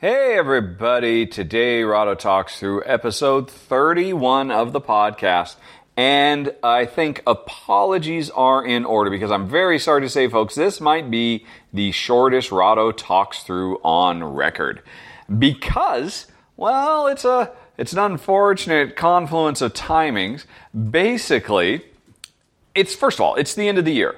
Hey, everybody. Today, Rahdo talks through episode 31 of the podcast. And I think apologies are in order because I'm very sorry to say, folks, this might be the shortest Rahdo talks through on record. Because, well, it's a it's an unfortunate confluence of timings. Basically, it's first of all, it's the end of the year.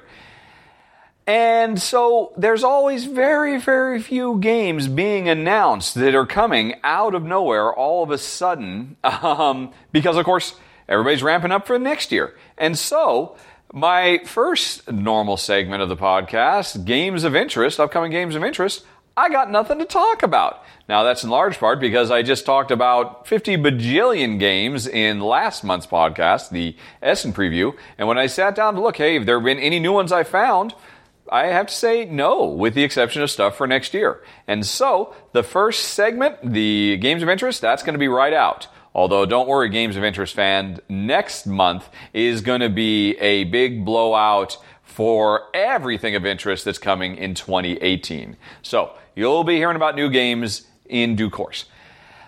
And so there's always very, very few games being announced that are coming out of nowhere all of a sudden, um, because of course everybody's ramping up for next year. And so my first normal segment of the podcast, games of interest, upcoming games of interest, I got nothing to talk about. Now, that's in large part because I just talked about 50 bajillion games in last month's podcast, the Essen preview. And when I sat down to look, hey, have there been any new ones I found? I have to say no, with the exception of stuff for next year. And so, the first segment, the games of interest, that's going to be right out. Although, don't worry, Games of Interest fan, next month is going to be a big blowout for everything of interest that's coming in 2018. So, you'll be hearing about new games in due course.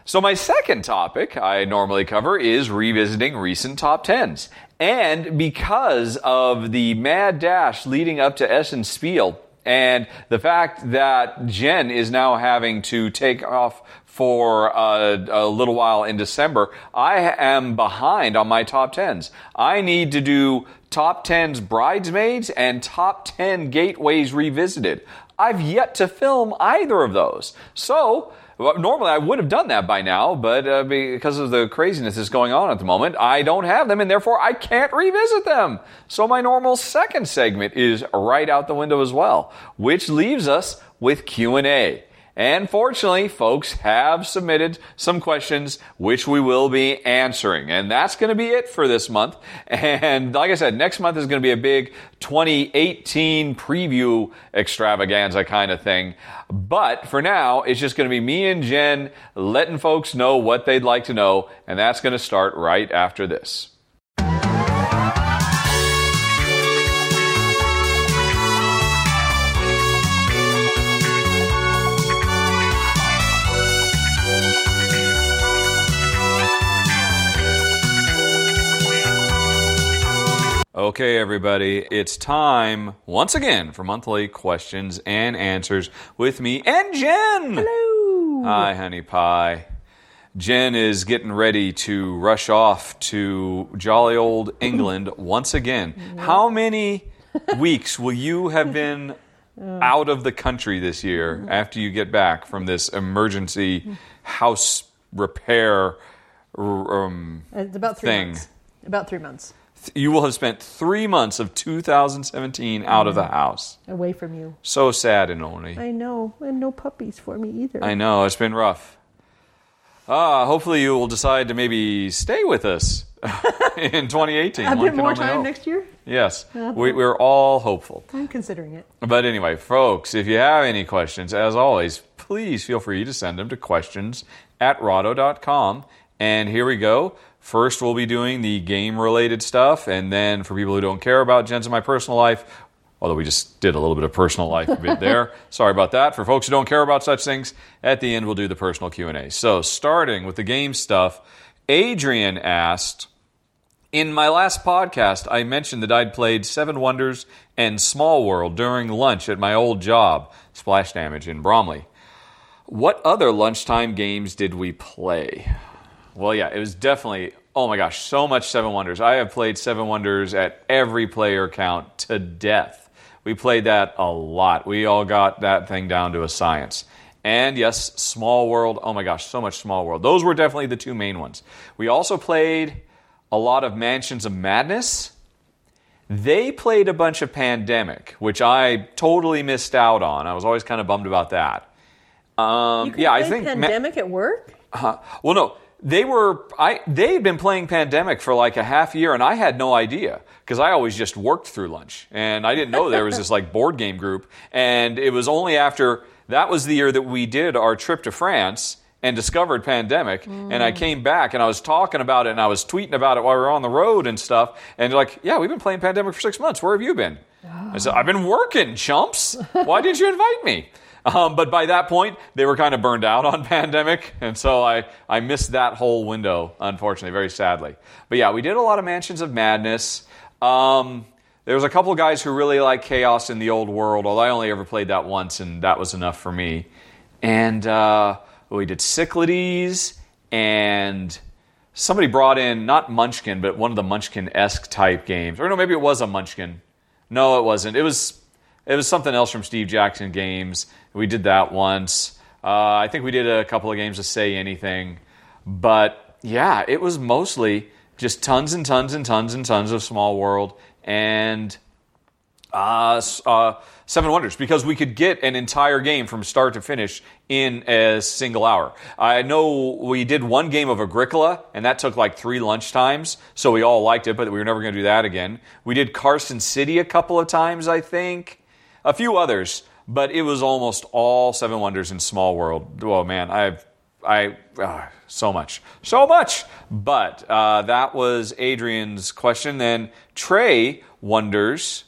So, my second topic I normally cover is revisiting recent top 10s. And because of the mad dash leading up to Essen Spiel, and the fact that Jen is now having to take off for a, a, little while in December, I am behind on my top tens. I need to do top tens bridesmaids and top 10 gateways revisited. I've yet to film either of those. So, normally I would have done that by now, but uh, because of the craziness that's going on at the moment, I don't have them, and therefore I can't revisit them. So my normal second segment is right out the window as well, which leaves us with Q and A. And fortunately, folks have submitted some questions which we will be answering. And that's going to be it for this month. And like I said, next month is going to be a big 2018 preview extravaganza kind of thing. But for now, it's just going to be me and Jen letting folks know what they'd like to know. And that's going to start right after this. Okay, everybody, it's time once again for monthly questions and answers with me and Jen. Hello. Hi, honey pie. Jen is getting ready to rush off to jolly old England once again. How many weeks will you have been out of the country this year after you get back from this emergency house repair um, It's about three thing? months. About three months you will have spent three months of 2017 out of the house. away from you. So sad and lonely. I know, and no puppies for me either. I know, it's been rough. Ah, hopefully you will decide to maybe stay with us in 2018. A bit more time hope. next year. Yes, Uh-huh. we, we're all hopeful. I'm considering it. But anyway, folks, if you have any questions, as always, please feel free to send them to questions at rahdo.com. And here we go. First, we'll be doing the game related stuff. And then, for people who don't care about Jen's and my personal life, although we just did a little bit of personal life a bit there. Sorry about that. For folks who don't care about such things, at the end we'll do the personal Q&A. So, starting with the game stuff, Adrian asked, in my last podcast, I mentioned that I'd played Seven Wonders and Small World during lunch at my old job, Splash Damage in Bromley. What other lunchtime games did we play? Well, yeah, it was definitely, oh my gosh, so much Seven Wonders. I have played Seven Wonders at every player count to death. We played that a lot. We all got that thing down to a science. And yes, Small World, oh my gosh, so much Small World. Those were definitely the two main ones. We also played a lot of Mansions of Madness. They played a bunch of Pandemic, which I totally missed out on. I was always kind of bummed about that. Um, You yeah, I think. Ma- pandemic at work. uh, well, no, they were. I they had been playing Pandemic for like a half year, and I had no idea because I always just worked through lunch, and I didn't know there was this like board game group. And it was only after that was the year that we did our trip to France and discovered Pandemic, and I mm. came back and I was talking about it and I was tweeting about it while we were on the road and stuff. And they're like, "Yeah, we've been playing Pandemic for six months. Where have you been?" I said, "I've been working, chumps. Why didn't you invite me?" Um, but by that point, they were kind of burned out on Pandemic, and so I, I missed that whole window, unfortunately, very sadly. But yeah, we did a lot of Mansions of Madness. Um, there was a couple guys who really like Chaos in the Old World, although I only ever played that once, and that was enough for me. And uh, we did Cyclades, and somebody brought in, not Munchkin, but one of the Munchkin esque type games. Or no, maybe it was a Munchkin. No, it wasn't. It was it was something else from Steve Jackson Games. We did that once. Uh, I think we did a couple of games of Say Anything. But yeah, it was mostly just tons and tons and tons and tons of Small World and uh, uh, Seven Wonders because we could get an entire game from start to finish in a single hour. I know we did one game of Agricola, and that took like three lunch times, so we all liked it, but we were never going to do that again. We did Carson City a couple of times, I think, a few others, but it was almost all Seven Wonders in Small World. Oh man, I've I uh, so much, so much. But uh, that was Adrian's question. Then Trey wonders,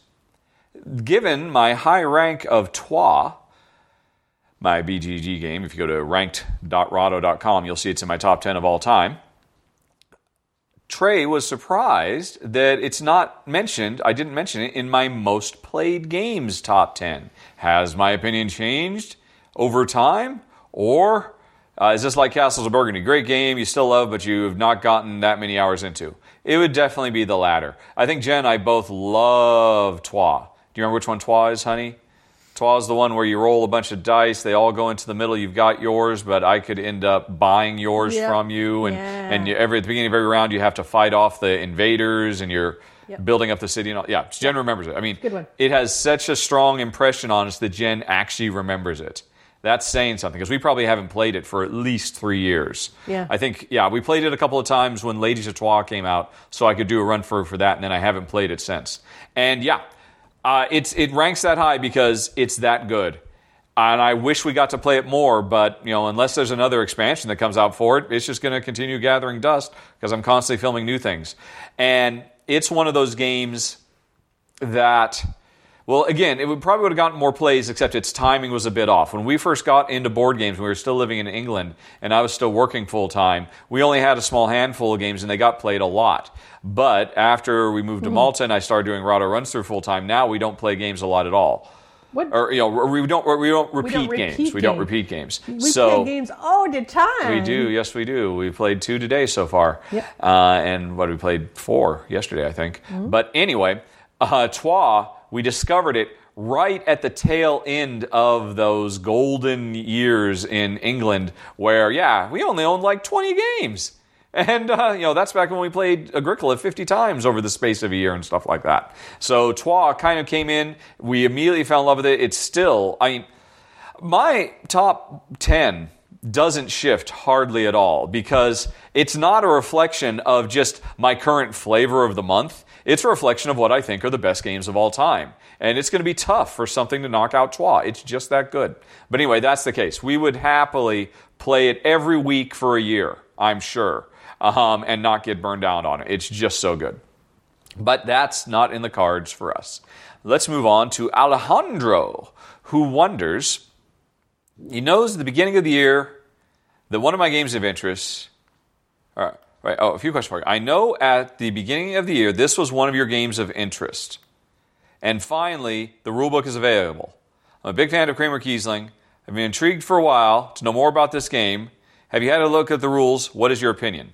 given my high rank of Troyes, my BGG game. If you go to ranked.rahdo.com, you'll see it's in my top ten of all time. Trey was surprised that it's not mentioned, I didn't mention it in my most played games top 10. Has my opinion changed over time? Or uh, is this like Castles of Burgundy? Great game, you still love, but you've not gotten that many hours into? It would definitely be the latter. I think Jen I both love Troyes. Do you remember which one Troyes is, honey? Troyes is the one where you roll a bunch of dice, they all go into the middle, you've got yours, but I could end up buying yours Yep. from you. And, Yeah. and you, every, at the beginning of every round, you have to fight off the invaders and you're Yep. building up the city. And all. Yeah, Jen remembers it. I mean, it has such a strong impression on us that Jen actually remembers it. That's saying something because we probably haven't played it for at least three years. Yeah. I think, yeah, we played it a couple of times when Ladies of Troyes came out, so I could do a run through for that, and then I haven't played it since. And yeah, uh, it's it ranks that high because it's that good. And I wish we got to play it more, but you know, unless there's another expansion that comes out for it, it's just going to continue gathering dust because I'm constantly filming new things. And it's one of those games that well, again, it would probably would have gotten more plays, except its timing was a bit off. When we first got into board games, we were still living in England, and I was still working full time. We only had a small handful of games, and they got played a lot. But after we moved to Malta and I started doing Rahdo runs through full time, now we don't play games a lot at all. What? Or you know, we don't we don't repeat, don't games. repeat We don't repeat games. we so play games all the time. we do, yes, we do. We played two today so far, Yep. uh, and what we played four yesterday, I think. But anyway, uh, Troyes, we discovered it right at the tail end of those golden years in England, where yeah, we only owned like twenty games. And uh, you know that's back when we played Agricola 50 times over the space of a year and stuff like that. So Troyes kind of came in. We immediately fell in love with it. It's still, I mean, my top 10 doesn't shift hardly at all because it's not a reflection of just my current flavor of the month. It's a reflection of what I think are the best games of all time. And it's going to be tough for something to knock out Troyes. It's just that good. But anyway, that's the case. We would happily play it every week for a year, I'm sure, um, and not get burned out on it. It's just so good. But that's not in the cards for us. Let's move on to Alejandro, who wonders he knows at the beginning of the year that one of my games of interest. All right, right. Oh, a few questions for you. I know at the beginning of the year this was one of your games of interest, and finally the rulebook is available. I'm a big fan of Kramer Kiesling. I've been intrigued for a while to know more about this game. Have you had a look at the rules? What is your opinion?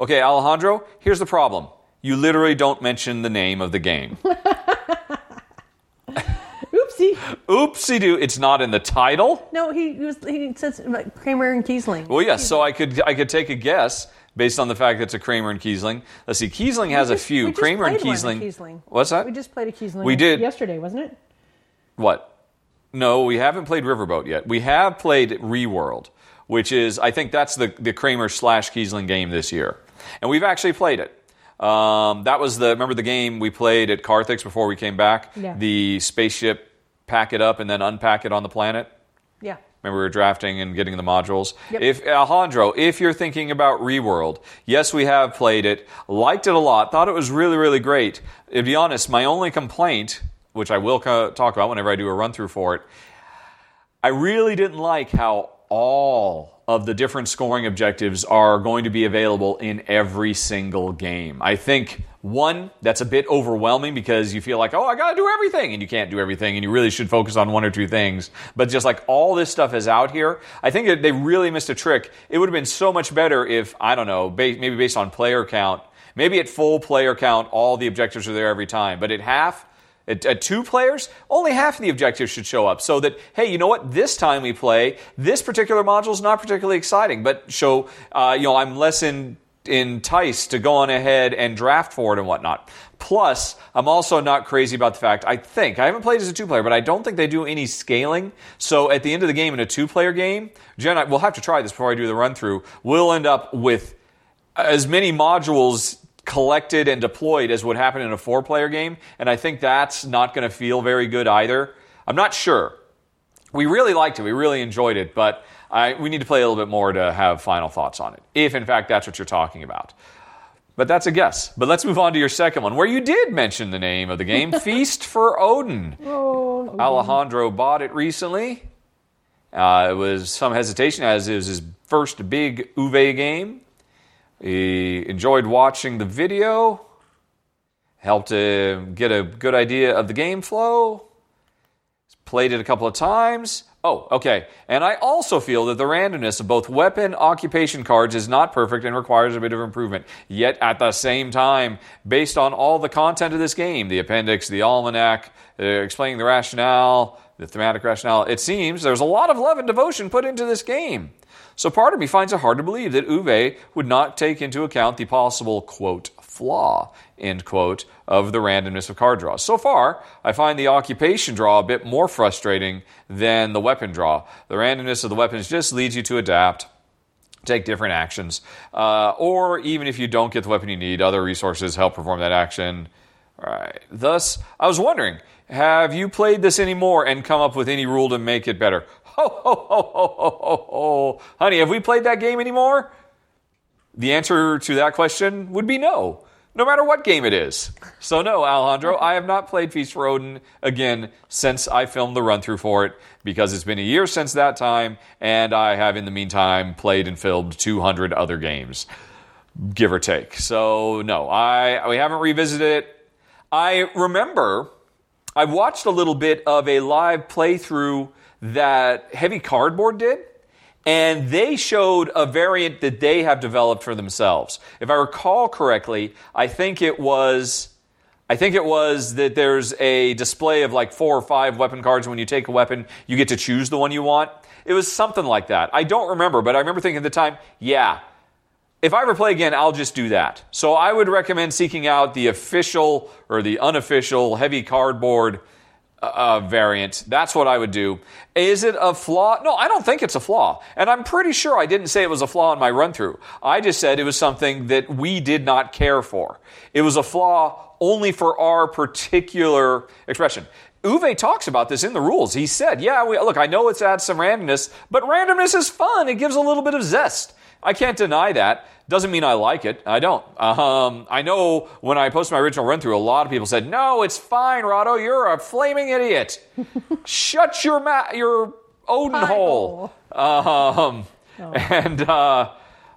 Okay, Alejandro. Here's the problem. You literally don't mention the name of the game. Oopsie. Oopsie doo! It's not in the title. No, he, he was. He says like, Kramer and Kiesling. Well, yes. So I could I could take a guess based on the fact that it's a Kramer and Kiesling. Let's see. Kiesling has just- a few. Kramer and Kiesling. Kiesling. What's that? We just played a Kiesling. We did. yesterday, wasn't it? What? No, we haven't played Riverboat yet. We have played Reworld, which is I think that's the the Kramer slash Kiesling game this year, and we've actually played it. Um, that was the remember the game we played at Carthix before we came back. Yeah. The spaceship pack it up and then unpack it on the planet. Yeah. Remember, we were drafting and getting the modules. Yep. If Alejandro, if you're thinking about Reworld, yes, we have played it, liked it a lot, thought it was really, really great. To be honest, my only complaint, which I will talk about whenever I do a run through for it, I really didn't like how all of the different scoring objectives are going to be available in every single game. I think one, that's a bit overwhelming because you feel like, oh, I got to do everything, and you can't do everything, and you really should focus on one or two things. But just like all this stuff is out here, I think that they really missed a trick. It would have been so much better if, I don't know, maybe based on player count, maybe at full player count, all the objectives are there every time. But at half, at, at, two players, only half of the objectives should show up. So that, hey, you know what? This time we play, this particular module is not particularly exciting, but show, uh, you know, I'm less in, enticed to go on ahead and draft for it and whatnot. Plus, I'm also not crazy about the fact, I think, I haven't played as a two player, but I don't think they do any scaling. So at the end of the game, in a two player game, Jen, I, we'll have to try this before I do the run through, we'll end up with as many modules collected and deployed as would happen in a four player game. And I think that's not going to feel very good either. I'm not sure. We really liked it. We really enjoyed it, but I, we need to play a little bit more to have final thoughts on it, if in fact that's what you're talking about. But that's a guess. But let's move on to your second one, where you did mention the name of the game Feast for Odin. Oh. Alejandro bought it recently. Uh, it was some hesitation, as it was his first big Uwe game. He enjoyed watching the video, helped him get a good idea of the game flow, played it a couple of times. Oh, okay. And I also feel that the randomness of both weapon occupation cards is not perfect and requires a bit of improvement. Yet at the same time, based on all the content of this game, the appendix, the almanac, uh, explaining the rationale, the thematic rationale, it seems there's a lot of love and devotion put into this game. So part of me finds it hard to believe that Uwe would not take into account the possible, quote, flaw, end quote, of the randomness of card draws. So far, I find the occupation draw a bit more frustrating than the weapon draw. The randomness of the weapons just leads you to adapt take different actions. Uh, or even if you don't get the weapon you need, other resources help perform that action. All right. Thus, I was wondering, have you played this anymore and come up with any rule to make it better? Ho, ho, ho, ho, ho, ho, ho. Honey, have we played that game anymore? The answer to that question would be no, no matter what game it is. So, no, Alejandro, I have not played Feast for Odin again since I filmed the run through for it because it's been a year since that time, and I have in the meantime played and filmed 200 other games, give or take. So, no, I we haven't revisited it. I remember I watched a little bit of a live playthrough that Heavy Cardboard did, and they showed a variant that they have developed for themselves. If I recall correctly, I think it was. I think it was that there's a display of like four or five weapon cards. When you take a weapon, you get to choose the one you want. It was something like that. I don't remember, but I remember thinking at the time, yeah, if I ever play again, I'll just do that. So I would recommend seeking out the official or the unofficial heavy cardboard uh, variant. That's what I would do. Is it a flaw? No, I don't think it's a flaw. And I'm pretty sure I didn't say it was a flaw in my run through. I just said it was something that we did not care for. It was a flaw only for our particular expression. Uwe talks about this in the rules. He said, yeah, we, look, I know it's adds some randomness, but randomness is fun. It gives a little bit of zest. I can't deny that. Doesn't mean I like it. I don't. Um, I know when I posted my original run through, a lot of people said, "No, it's fine, Rahdo. You're a flaming idiot. Shut your ma- your Odin hole." Um, And uh,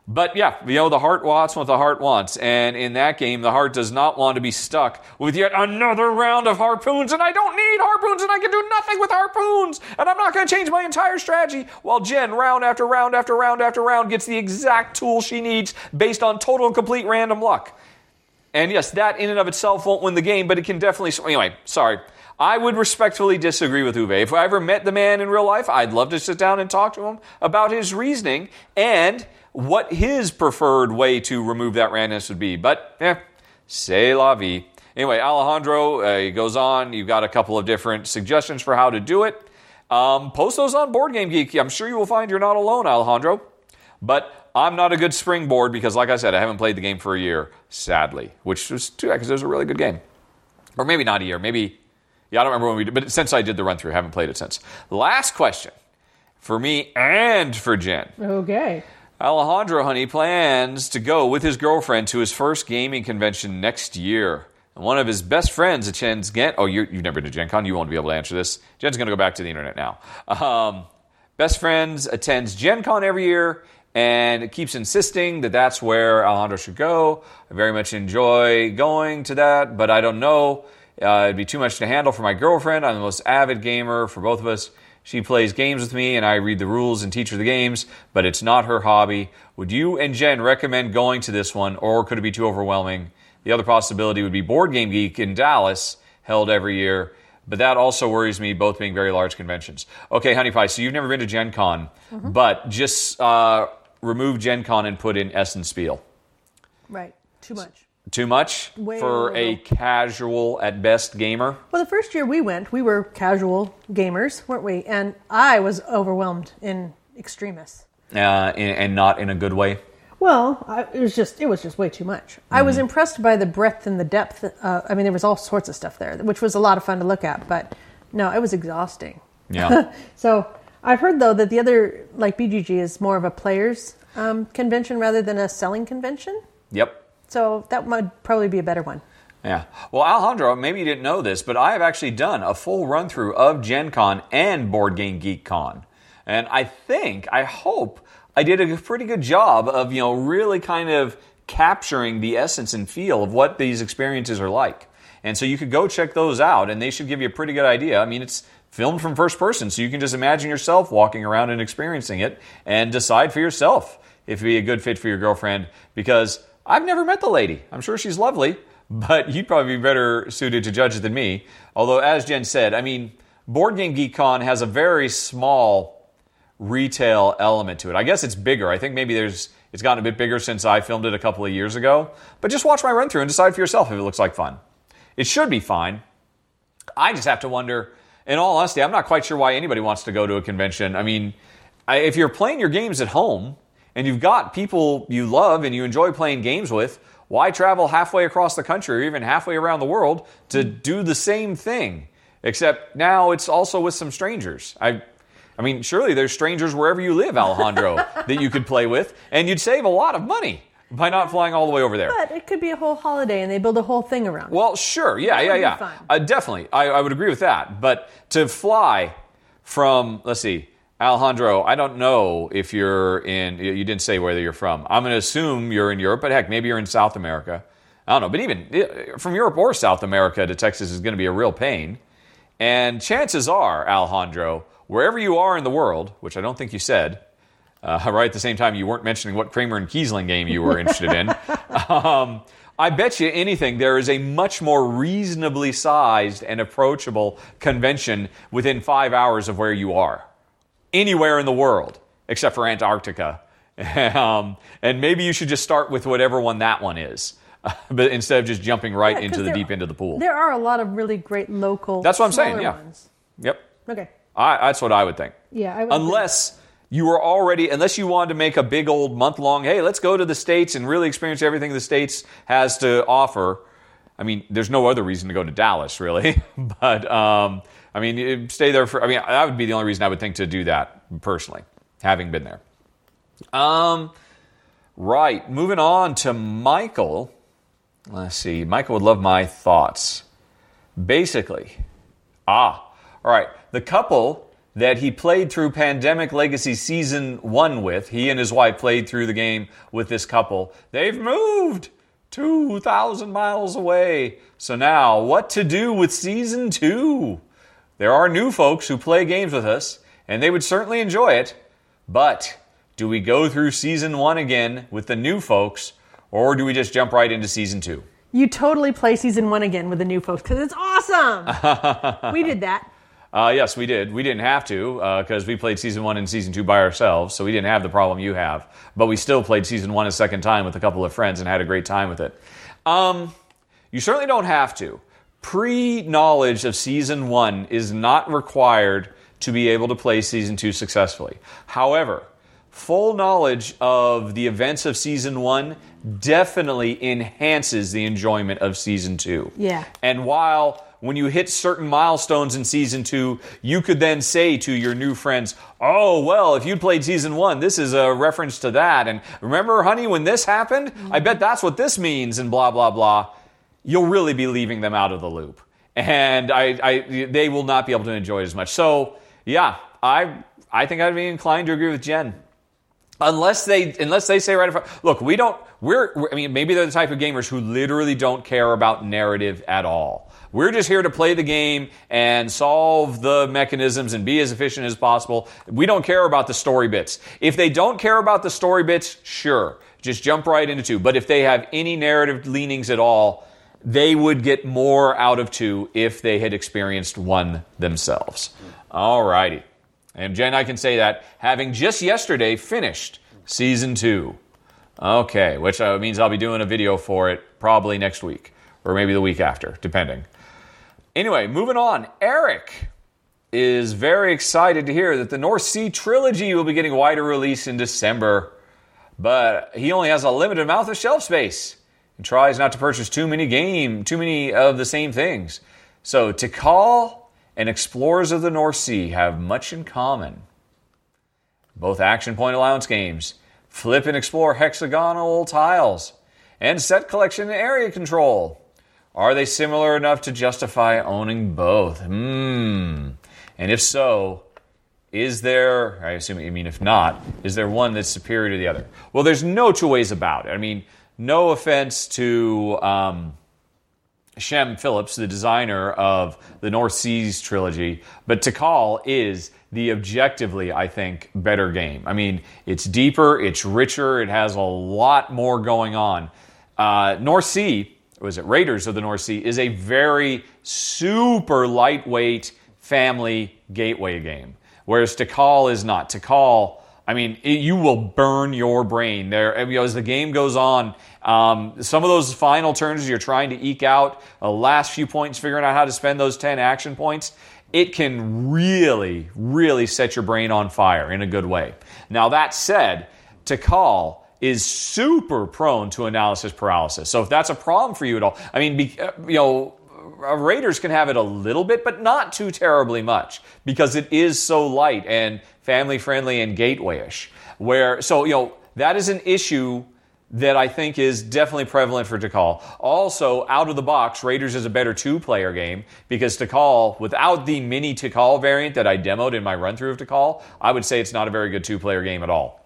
but yeah, you know the heart wants what the heart wants, and in that game, the heart does not want to be stuck with yet another round of harpoons. And I don't need harpoons, and I can do nothing with harpoons, and I'm not going to change my entire strategy. While Jen, round after round after round after round, gets the exact tool she needs based on total and complete random luck. And yes, that in and of itself won't win the game, but it can definitely. Anyway, sorry. I would respectfully disagree with Uwe. If I ever met the man in real life, I'd love to sit down and talk to him about his reasoning and what his preferred way to remove that randomness would be. But, eh, c'est la vie. Anyway, Alejandro, uh, goes on. You've got a couple of different suggestions for how to do it. Um, post those on Board Game Geek. I'm sure you will find you're not alone, Alejandro. But I'm not a good springboard because, like I said, I haven't played the game for a year, sadly, which was too bad because it was a really good game. Or maybe not a year, maybe, yeah, I don't remember when we did, but since I did the run through, I haven't played it since. Last question for me and for Jen. Okay. Alejandro, honey, plans to go with his girlfriend to his first gaming convention next year. And one of his best friends attends Gen. Oh, you have never been to Gen Con. You won't be able to answer this. Jen's going to go back to the internet now. Um, best friends attends Gen Con every year and keeps insisting that that's where Alejandro should go. I very much enjoy going to that, but I don't know. Uh, it'd be too much to handle for my girlfriend. I'm the most avid gamer for both of us. She plays games with me, and I read the rules and teach her the games, but it's not her hobby. Would you and Jen recommend going to this one, or could it be too overwhelming? The other possibility would be Board Game Geek in Dallas, held every year, but that also worries me, both being very large conventions. Okay, Honey Pie, so you've never been to Gen Con, but just uh, remove Gen Con and put in Essen Spiel. Right. Too much. Too much Way for a casual, at best, gamer? Well, the first year we went, we were casual gamers, weren't we? And I was overwhelmed in extremis. Uh, and, and not in a good way? Well, I, it was just it was just way too much. I Mm-hmm. was impressed by the breadth and the depth. Uh, I mean, there was all sorts of stuff there, which was a lot of fun to look at. But no, it was exhausting. Yeah. So I've heard though that the other like BGG is more of a players um, convention rather than a selling convention. yep. So that might probably be a better one. Yeah. Well, Alejandro, maybe you didn't know this, but I have actually done a full run through of Gen Con and Board Game Geek Con. And I think, I hope, I did a pretty good job of, you know, really kind of capturing the essence and feel of what these experiences are like. And so you could go check those out, and they should give you a pretty good idea. I mean, it's filmed from first person, so you can just imagine yourself walking around and experiencing it and decide for yourself if it'd be a good fit for your girlfriend. Because I've never met the lady. I'm sure she's lovely, but you'd probably be better suited to judge it than me. Although, as Jen said, I mean, Board Game Geek Con has a very small retail element to it. I guess it's bigger. I think maybe there's it's gotten a bit bigger since I filmed it a couple of years ago. But just watch my run through and decide for yourself if it looks like fun. It should be fine. I just have to wonder. In all honesty, I'm not quite sure why anybody wants to go to a convention. I mean, if you're playing your games at home and you've got people you love and you enjoy playing games with, why travel halfway across the country or even halfway around the world to do the same thing? Except now it's also with some strangers. I, I mean, surely there's strangers wherever you live, Alejandro, that you could play with, and you'd save a lot of money by not flying all the way over there. But it could be a whole holiday, and they build a whole thing around. it. Well, sure. Yeah, yeah, yeah. Uh, definitely. I, I would agree with that. But to fly from, let's see, Alejandro, I don't know if you're in, you didn't say whether you're from. I'm going to assume you're in Europe, but heck, maybe you're in South America. I don't know. But even from Europe or South America to Texas is going to be a real pain. And chances are, Alejandro, wherever you are in the world, which I don't think you said, uh, right at the same time you weren't mentioning what Kramer and Kiesling game you were interested in. Um, I bet you anything there is a much more reasonably sized and approachable convention within five hours of where you are. Anywhere in the world, except for Antarctica. um, and maybe you should just start with whatever one that one is, but instead of just jumping right Yeah, into the there- deep end of the pool. There are a lot of really great local. That's what I'm saying, yeah. Ones. Yep. Okay. I, that's what I would think. Yeah, I would unless you were already, unless you wanted to make a big old month long, hey, let's go to the States and really experience everything the States has to offer. I mean, there's no other reason to go to Dallas, really. but, um, I mean, stay there for, I mean, that would be the only reason I would think to do that personally, having been there. Um, right. Moving on to Michael. Let's see. Michael would love my thoughts. Basically, Ah, all right. The couple that he played through Pandemic Legacy Season 1 with, he and his wife played through the game with this couple. They've moved 2,000 miles away. So now, what to do with Season 2? There are new folks who play games with us, and they would certainly enjoy it. But do we go through Season 1 again with the new folks, or do we just jump right into Season 2? You totally play season one again with the new folks because it's awesome. we did that. Uh, yes, we did. We didn't have to because we played season one and season two by ourselves, so we didn't have the problem you have. But we still played season one a second time with a couple of friends and had a great time with it. Um, you certainly don't have to. Pre knowledge of season one is not required to be able to play season two successfully. However, full knowledge of the events of season one definitely enhances the enjoyment of season two. Yeah. And while when you hit certain milestones in season two, you could then say to your new friends, Oh, well, if you'd played season one, this is a reference to that. And remember, honey, when this happened, I bet that's what this means, and blah, blah, blah. You'll really be leaving them out of the loop. And I, I, they will not be able to enjoy it as much. So, yeah, I, I think I'd be inclined to agree with Jen. Unless they, unless they say right in front, look, we don't, we're, we're, I mean, maybe they're the type of gamers who literally don't care about narrative at all. We're just here to play the game and solve the mechanisms and be as efficient as possible. We don't care about the story bits. If they don't care about the story bits, sure, just jump right into two. But if they have any narrative leanings at all, they would get more out of two if they had experienced one themselves. All righty. And Jen, I can say that having just yesterday finished season two. Okay, which uh, means I'll be doing a video for it probably next week or maybe the week after, depending. Anyway, moving on. Eric is very excited to hear that the North Sea trilogy will be getting wider release in December, but he only has a limited amount of shelf space and tries not to purchase too many game, too many of the same things. So Tikal and Explorers of the North Sea have much in common. Both action point allowance games flip and explore hexagonal tiles and set collection and area control. Are they similar enough to justify owning both? Hmm. And if so, is there, I assume you mean if not, is there one that's superior to the other? Well, there's no two ways about it. I mean, no offense to um, Shem Phillips, the designer of the North Seas trilogy, but Tikal is the objectively, I think, better game. I mean, it's deeper, it's richer, it has a lot more going on. Uh, North Sea, was it Raiders of the North Sea, is a very super lightweight family gateway game, whereas Tikal is not. Tikal I mean, it, you will burn your brain there. You know, as the game goes on, um, some of those final turns you're trying to eke out, the last few points figuring out how to spend those 10 action points, it can really, really set your brain on fire in a good way. Now, that said, Tikal is super prone to analysis paralysis. So if that's a problem for you at all, I mean, uh, you know, Raiders can have it a little bit, but not too terribly much because it is so light and family friendly and gatewayish. Where so you know that is an issue that I think is definitely prevalent for Tikal. Also, out of the box, Raiders is a better two player game because Tikal, without the mini Tikal variant that I demoed in my run through of Tikal, I would say it's not a very good two player game at all.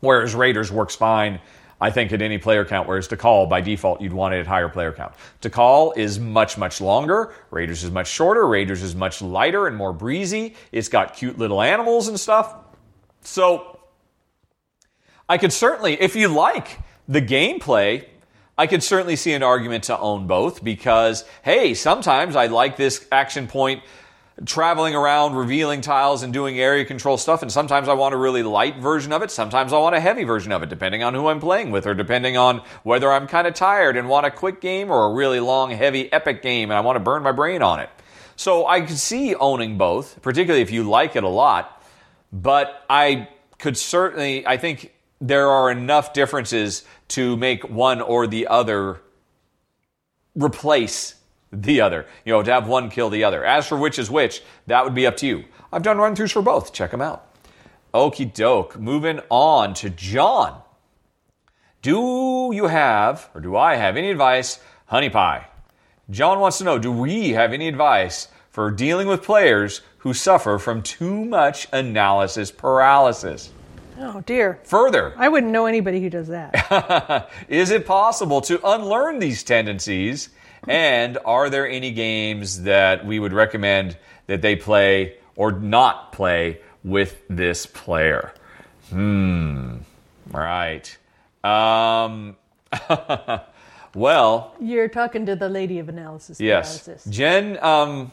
Whereas Raiders works fine I think, at any player count, whereas Tikal by default, you'd want it at higher player count. Tikal is much, much longer. Raiders is much shorter. Raiders is much lighter and more breezy. It's got cute little animals and stuff. So, I could certainly, if you like the gameplay, I could certainly see an argument to own both because, hey, sometimes I like this action point traveling around, revealing tiles and doing area control stuff. And sometimes I want a really light version of it. Sometimes I want a heavy version of it, depending on who I'm playing with or depending on whether I'm kind of tired and want a quick game or a really long, heavy, epic game and I want to burn my brain on it. So I could see owning both, particularly if you like it a lot. But I could certainly, I think there are enough differences to make one or the other replace the other. You know, to have one kill the other. As for which is which, that would be up to you. I've done run throughs for both. Check them out. Okie doke. Moving on to John. Do you have, or do I have any advice, honey pie? John wants to know do we have any advice for dealing with players who suffer from too much analysis paralysis? Oh dear. Further, I wouldn't know anybody who does that. is it possible to unlearn these tendencies and are there any games that we would recommend that they play or not play with this player? Hmm. Right. Um, well, you're talking to the lady of analysis. Yes, paralysis. Jen. Um,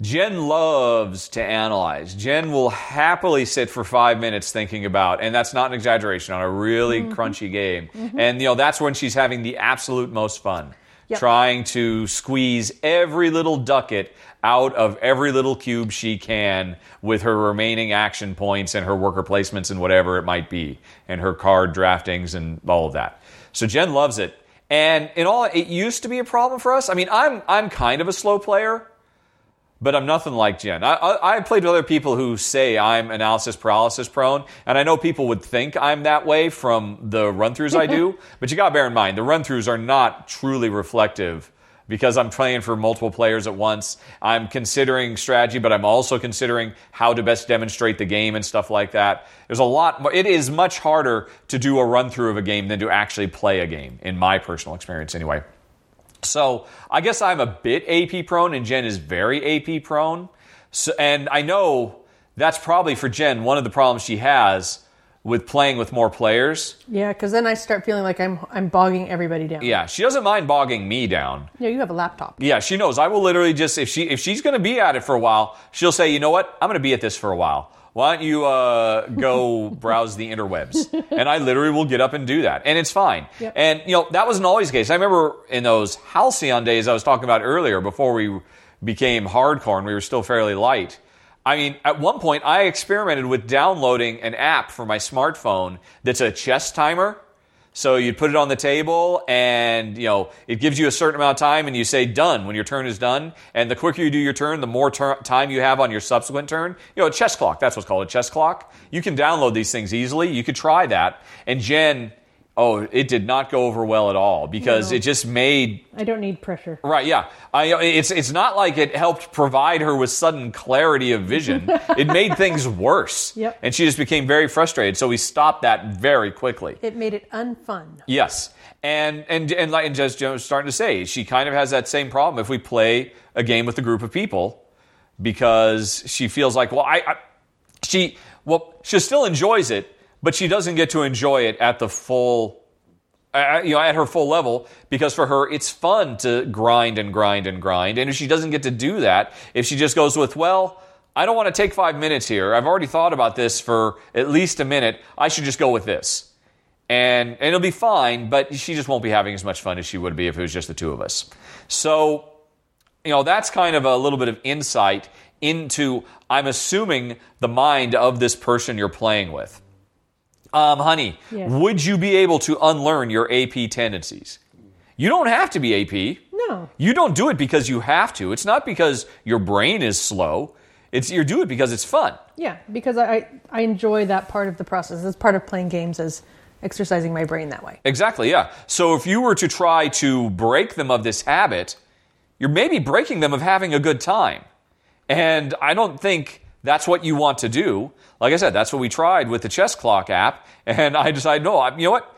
Jen loves to analyze. Jen will happily sit for five minutes thinking about, and that's not an exaggeration, on a really mm-hmm. crunchy game. Mm-hmm. And you know that's when she's having the absolute most fun yep. trying to squeeze every little ducat out of every little cube she can with her remaining action points and her worker placements and whatever it might be, and her card draftings and all of that. So Jen loves it. And in all, it used to be a problem for us. I mean, I'm I'm kind of a slow player but I'm nothing like Jen. I, I, I, played with other people who say I'm analysis paralysis prone, and I know people would think I'm that way from the run throughs I do, but you got to bear in mind the run throughs are not truly reflective because I'm playing for multiple players at once. I'm considering strategy, but I'm also considering how to best demonstrate the game and stuff like that. There's a lot. It is much harder to do a run through of a game than to actually play a game, in my personal experience, anyway. So I guess I'm a bit AP prone, and Jen is very AP prone. So, and I know that's probably for Jen one of the problems she has with playing with more players. Yeah, because then I start feeling like I'm I'm bogging everybody down. Yeah, she doesn't mind bogging me down. Yeah, you have a laptop. Yeah, she knows. I will literally just if she if she's going to be at it for a while, she'll say, you know what, I'm going to be at this for a while. Why don't you uh, go browse the interwebs? And I literally will get up and do that, and it's fine. Yep. And you know that wasn't always the case. I remember in those halcyon days I was talking about earlier, before we became hardcore and we were still fairly light. I mean, at one point, I experimented with downloading an app for my smartphone that's a chess timer. So you'd put it on the table, and you know it gives you a certain amount of time, and you say done when your turn is done. And the quicker you do your turn, the more ter- time you have on your subsequent turn. You know, a chess clock. That's what's called a chess clock. You can download these things easily. You could try that. And Jen Oh, it did not go over well at all because No. it just made I don't need pressure. right. Yeah, I, it's it's not like it helped provide her with sudden clarity of vision. it made things worse. Yep. And she just became very frustrated. So we stopped that very quickly. It made it unfun. Yes. And and and like and just Joe was starting to say, she kind of has that same problem if we play a game with a group of people because she feels like, well, I, I she well, she still enjoys it, but she doesn't get to enjoy it at the full uh, you know, at her full level, because for her it's fun to grind and grind and grind. And if she doesn't get to do that, if she just goes with, well, I don't want to take five minutes here. I've already thought about this for at least a minute. I should just go with this. And, and it'll be fine, but she just won't be having as much fun as she would be if it was just the two of us. So, you know, that's kind of a little bit of insight into, I'm assuming, the mind of this person you're playing with. Um, honey, Yes. would you be able to unlearn your AP tendencies? You don't have to be AP. No. You don't do it because you have to. It's not because your brain is slow. It's you do it because it's fun. Yeah, because I, I I enjoy that part of the process. It's part of playing games as exercising my brain that way. Exactly, yeah. So if you were to try to break them of this habit, you're maybe breaking them of having a good time. And I don't think that's what you want to do. Like I said, that's what we tried with the chess clock app, and I decided, no, I- you know what?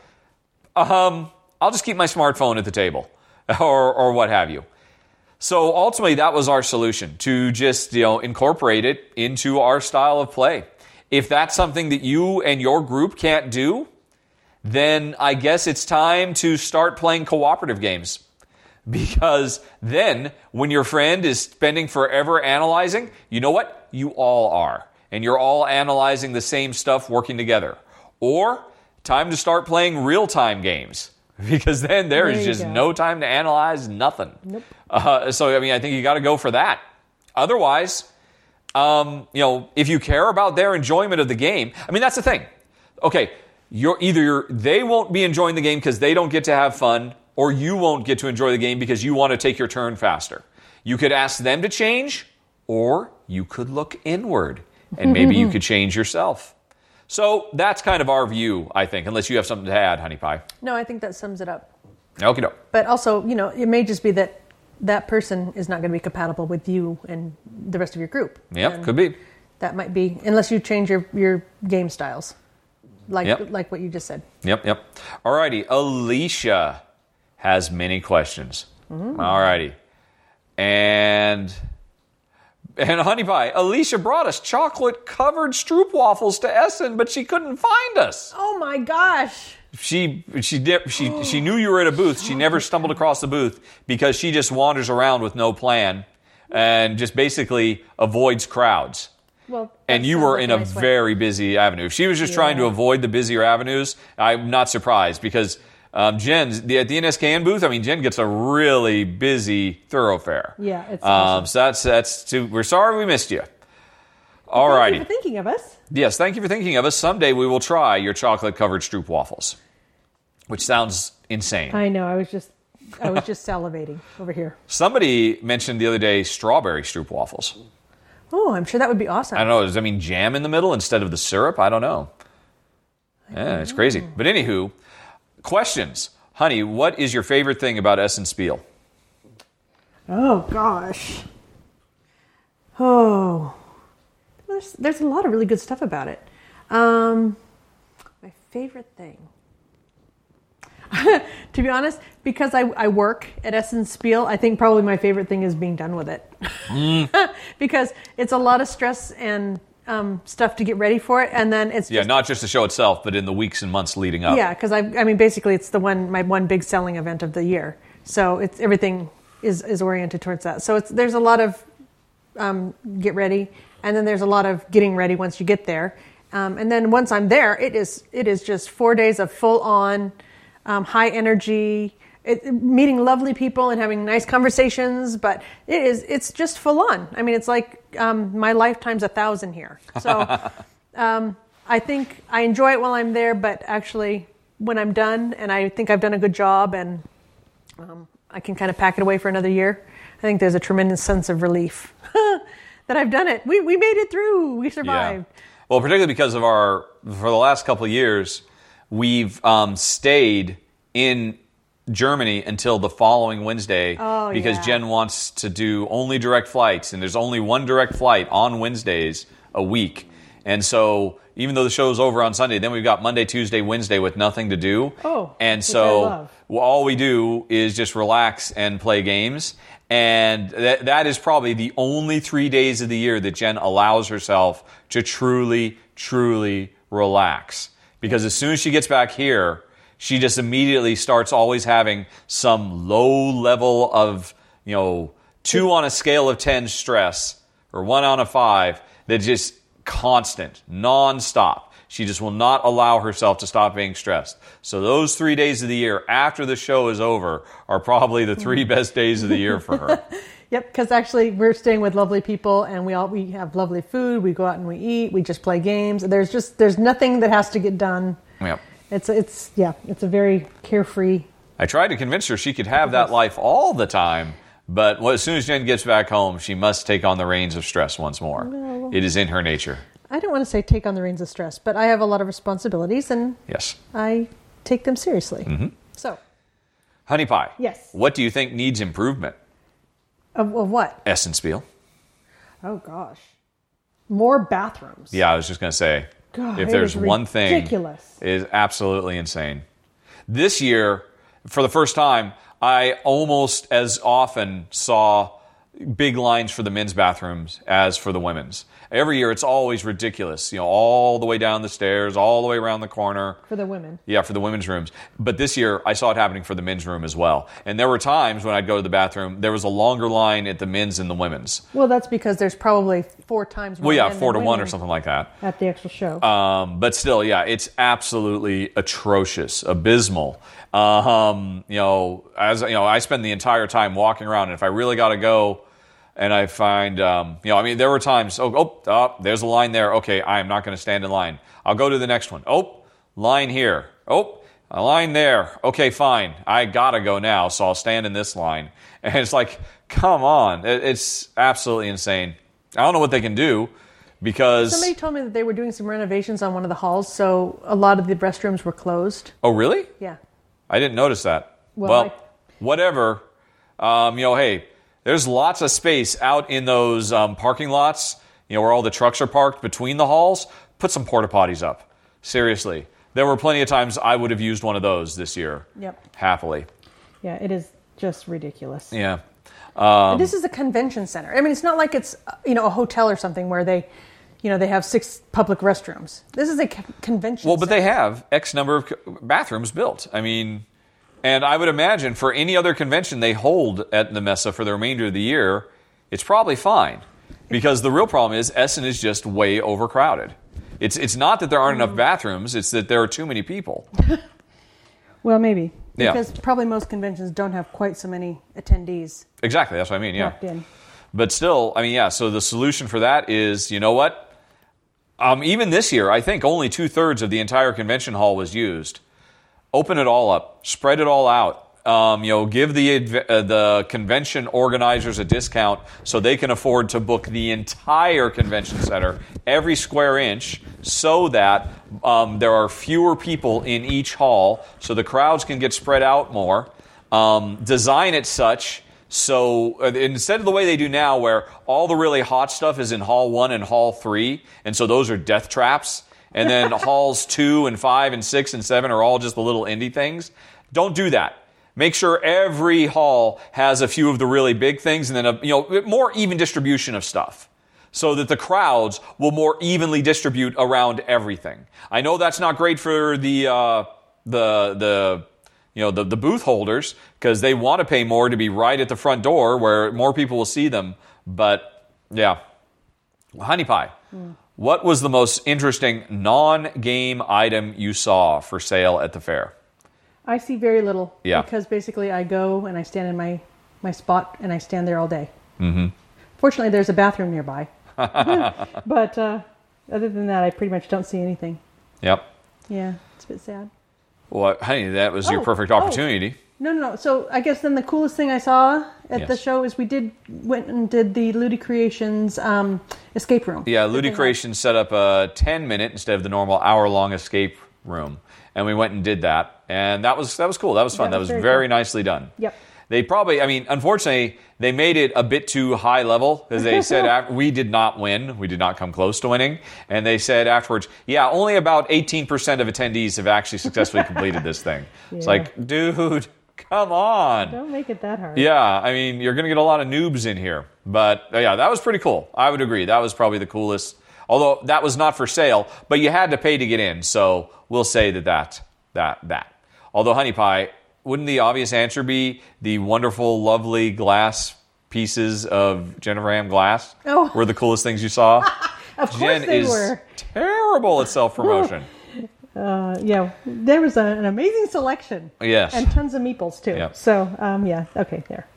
Um, I'll just keep my smartphone at the table, or or what have you. So ultimately, that was our solution to just you know incorporate it into our style of play. If that's something that you and your group can't do, then I guess it's time to start playing cooperative games. Because then, when your friend is spending forever analyzing, you know what? You all are. And you're all analyzing the same stuff working together. Or, time to start playing real time games. Because then there is There you just go. no time to analyze nothing. Uh, so, I mean, I think you got to go for that. Otherwise, um, you know, if you care about their enjoyment of the game, I mean, that's the thing. Okay, you're either you're, they won't be enjoying the game because they don't get to have fun, or you won't get to enjoy the game because you want to take your turn faster. You could ask them to change, or you could look inward and maybe you could change yourself. So that's kind of our view, I think, unless you have something to add, Honey Pie. No, I think that sums it up. Okay, no. But also, you know, it may just be that that person is not going to be compatible with you and the rest of your group. Yep, And could be. That might be unless you change your your game styles, like Yep. like what you just said. Yep, yep. All righty. Alicia has many questions. Mm-hmm. All righty. And and honey pie, Alicia brought us chocolate covered stroop waffles to Essen, but she couldn't find us. Oh my gosh! She she did, she she knew you were at a booth. She never stumbled across the booth because she just wanders around with no plan and just basically avoids crowds Well, and you were in a nice very busy avenue. If she was just trying to avoid the busier avenues, I'm not surprised because um, Jen's the, at the NSKN booth. I mean, Jen gets a really busy thoroughfare. Yeah, it's Um, so that's that's too. We're sorry we missed you. All Thank you righty. for thinking of us. Yes, thank you for thinking of us. Someday we will try your chocolate covered Stroop waffles, which sounds insane. I know. I was just I was just salivating over here. Somebody mentioned the other day strawberry Stroop waffles. Oh, I'm sure that would be awesome. I don't know. Does that mean jam in the middle instead of the syrup? I don't know. Yeah, it's crazy. But anywho, questions. Honey, what is your favorite thing about Essen Spiel? Oh gosh. Oh, there's there's a lot of really good stuff about it. Um, my favorite thing. to be honest, because I, I work at Essen Spiel, I think probably my favorite thing is being done with it. because it's a lot of stress and um, stuff to get ready for it, and then it's Yeah, just, not just the show itself, but in the weeks and months leading up. yeah, because I I mean basically it's the one my one big selling event of the year, so it's everything is is oriented towards that. So it's there's a lot of um, get ready, and then there's a lot of getting ready once you get there, um, and then once I'm there, it is it is just four days of full on um, high energy. It, meeting lovely people and having nice conversations, but it is it's just full on. I mean, it's like um, my lifetime's a thousand here. So um, I think I enjoy it while I'm there, but actually when I'm done and I think I've done a good job and um, I can kind of pack it away for another year, I think there's a tremendous sense of relief that I've done it. We, we made it through. We survived. Well, particularly because of our, for the last couple of years, we've um, stayed in Germany until the following Wednesday Oh, because yeah. Jen wants to do only direct flights, and there's only one direct flight on Wednesdays a week. And so, even though the show's over on Sunday, then we've got Monday, Tuesday, Wednesday with nothing to do. Oh, and so all we do is just relax and play games. And that, that is probably the only three days of the year that Jen allows herself to truly, truly relax. Because as soon as she gets back here, she just immediately starts always having some low level of, you know, two on a scale of 10 stress or one on a five that just constant, nonstop. She just will not allow herself to stop being stressed. So those three days of the year after the show is over are probably the three best days of the year for her. Yep, because actually we're staying with lovely people and we all we have lovely food. We go out and we eat. We just play games. There's just there's nothing that has to get done. Yep. It's it's yeah, it's a very carefree. I tried to convince her she could have that life all the time, but well, as soon as Jen gets back home, she must take on the reins of stress once more. It is in her nature. I don't want to say take on the reins of stress, but I have a lot of responsibilities and Yes. I take them seriously. Mm-hmm. So, Honey Pie. Yes. What do you think needs improvement? of, of what? Essen Spiel. Oh gosh, more bathrooms. Yeah, I was just going to say, God, if there's one thing, ridiculous. is absolutely insane. This year, for the first time, I almost as often saw big lines for the men's bathrooms as for the women's. Every year, it's always ridiculous. You know, all the way down the stairs, all the way around the corner. for the women. Yeah, for the women's rooms. But this year, I saw it happening for the men's room as well. And there were times when I'd go to the bathroom, there was a longer line at the men's than the women's. Well, that's because there's probably four times. More Well, yeah, four to one or something like that. at the actual show. Um, but still, yeah, it's absolutely atrocious, abysmal. Um, you know, as you know, I spend the entire time walking around, and if I really got to go, and I find, um, you know, I mean, there were times, oh, oh, oh there's a line there. Okay, I am not going to stand in line. I'll go to the next one. Oh, line here. Oh, a line there. Okay, fine. I gotta go now, so I'll stand in this line. And it's like, come on, it's absolutely insane. I don't know what they can do because. Somebody told me that they were doing some renovations on one of the halls, so a lot of the restrooms were closed. oh, really? Yeah. I didn't notice that. Well, Well, I- whatever. Um, you know, hey, there's lots of space out in those um, parking lots. You know, where all the trucks are parked between the halls. Put some porta potties up. Seriously, there were plenty of times I would have used one of those this year. Yep. Happily. Yeah, it is just ridiculous. Yeah. Um, this is a convention center. I mean, it's not like it's uh, you know a hotel or something where they, you know, they have six public restrooms. This is a co- convention. Well, but center. they have X number of bathrooms built. I mean, and I would imagine for any other convention they hold at the Messe for the remainder of the year, it's probably fine. Because the real problem is Essen is just way overcrowded. It's, it's not that there aren't enough bathrooms, it's that there are too many people. Well, maybe Yeah. because probably most conventions don't have quite so many attendees Exactly, that's what I mean, yeah. locked in. But still, I mean, yeah, so the solution for that is, you know what? Um, even this year, I think only two thirds of the entire convention hall was used. Open it all up, spread it all out. Um, you know, give the uh, the convention organizers a discount so they can afford to book the entire convention center, every square inch, so that um, there are fewer people in each hall, so the crowds can get spread out more. Um, design it such So uh, instead of the way they do now, where all the really hot stuff is in Hall 1 and Hall 3, and so those are death traps, and then Halls 2 and 5 and 6 and 7 are all just the little indie things, don't do that. Make sure every hall has a few of the really big things and then a you know more even distribution of stuff so that the crowds will more evenly distribute around everything. I know that's not great for the uh, the the you know the, the booth holders because they want to pay more to be right at the front door where more people will see them. But yeah, honey pie. What was the most interesting non-game item you saw for sale at the fair? I see very little. Yeah. Because basically, I go and I stand in my my spot and I stand there all day. Mm-hmm. Fortunately, there's a bathroom nearby. but uh, other than that, I pretty much don't see anything. Yep. Yeah, it's a bit sad. Well, honey, that was your Oh, perfect oh. opportunity. No, no, no. So I guess then the coolest thing I saw at the show is we did went and did the LudiCreations um, escape room. Yeah, Ludi had. Creation set up a 10 minute instead of the normal hour long escape room. And we went and did that. And that was that was cool. That was fun. That That was was very very nicely done. Yep. They probably, I mean, unfortunately, they made it a bit too high level because they said af- we did not win. We did not come close to winning. And they said afterwards, yeah, only about 18% of attendees have actually successfully completed this thing. It's like, dude, come on. Don't make it that hard. Yeah, I mean, you're going to get a lot of noobs in here. But uh, yeah, that was pretty cool. I would agree. That was probably the coolest. Although that was not for sale, but you had to pay to get in. So we'll say that that, that, that. Although, honey pie, wouldn't the obvious answer be the wonderful, lovely glass pieces of Jennifer Ham glass Oh. were the coolest things you saw? Of course Jen they is were. terrible at self promotion. Uh, yeah, there was a, an amazing selection. Yes. And tons of meeples too. Yep. So um, yeah, okay, there.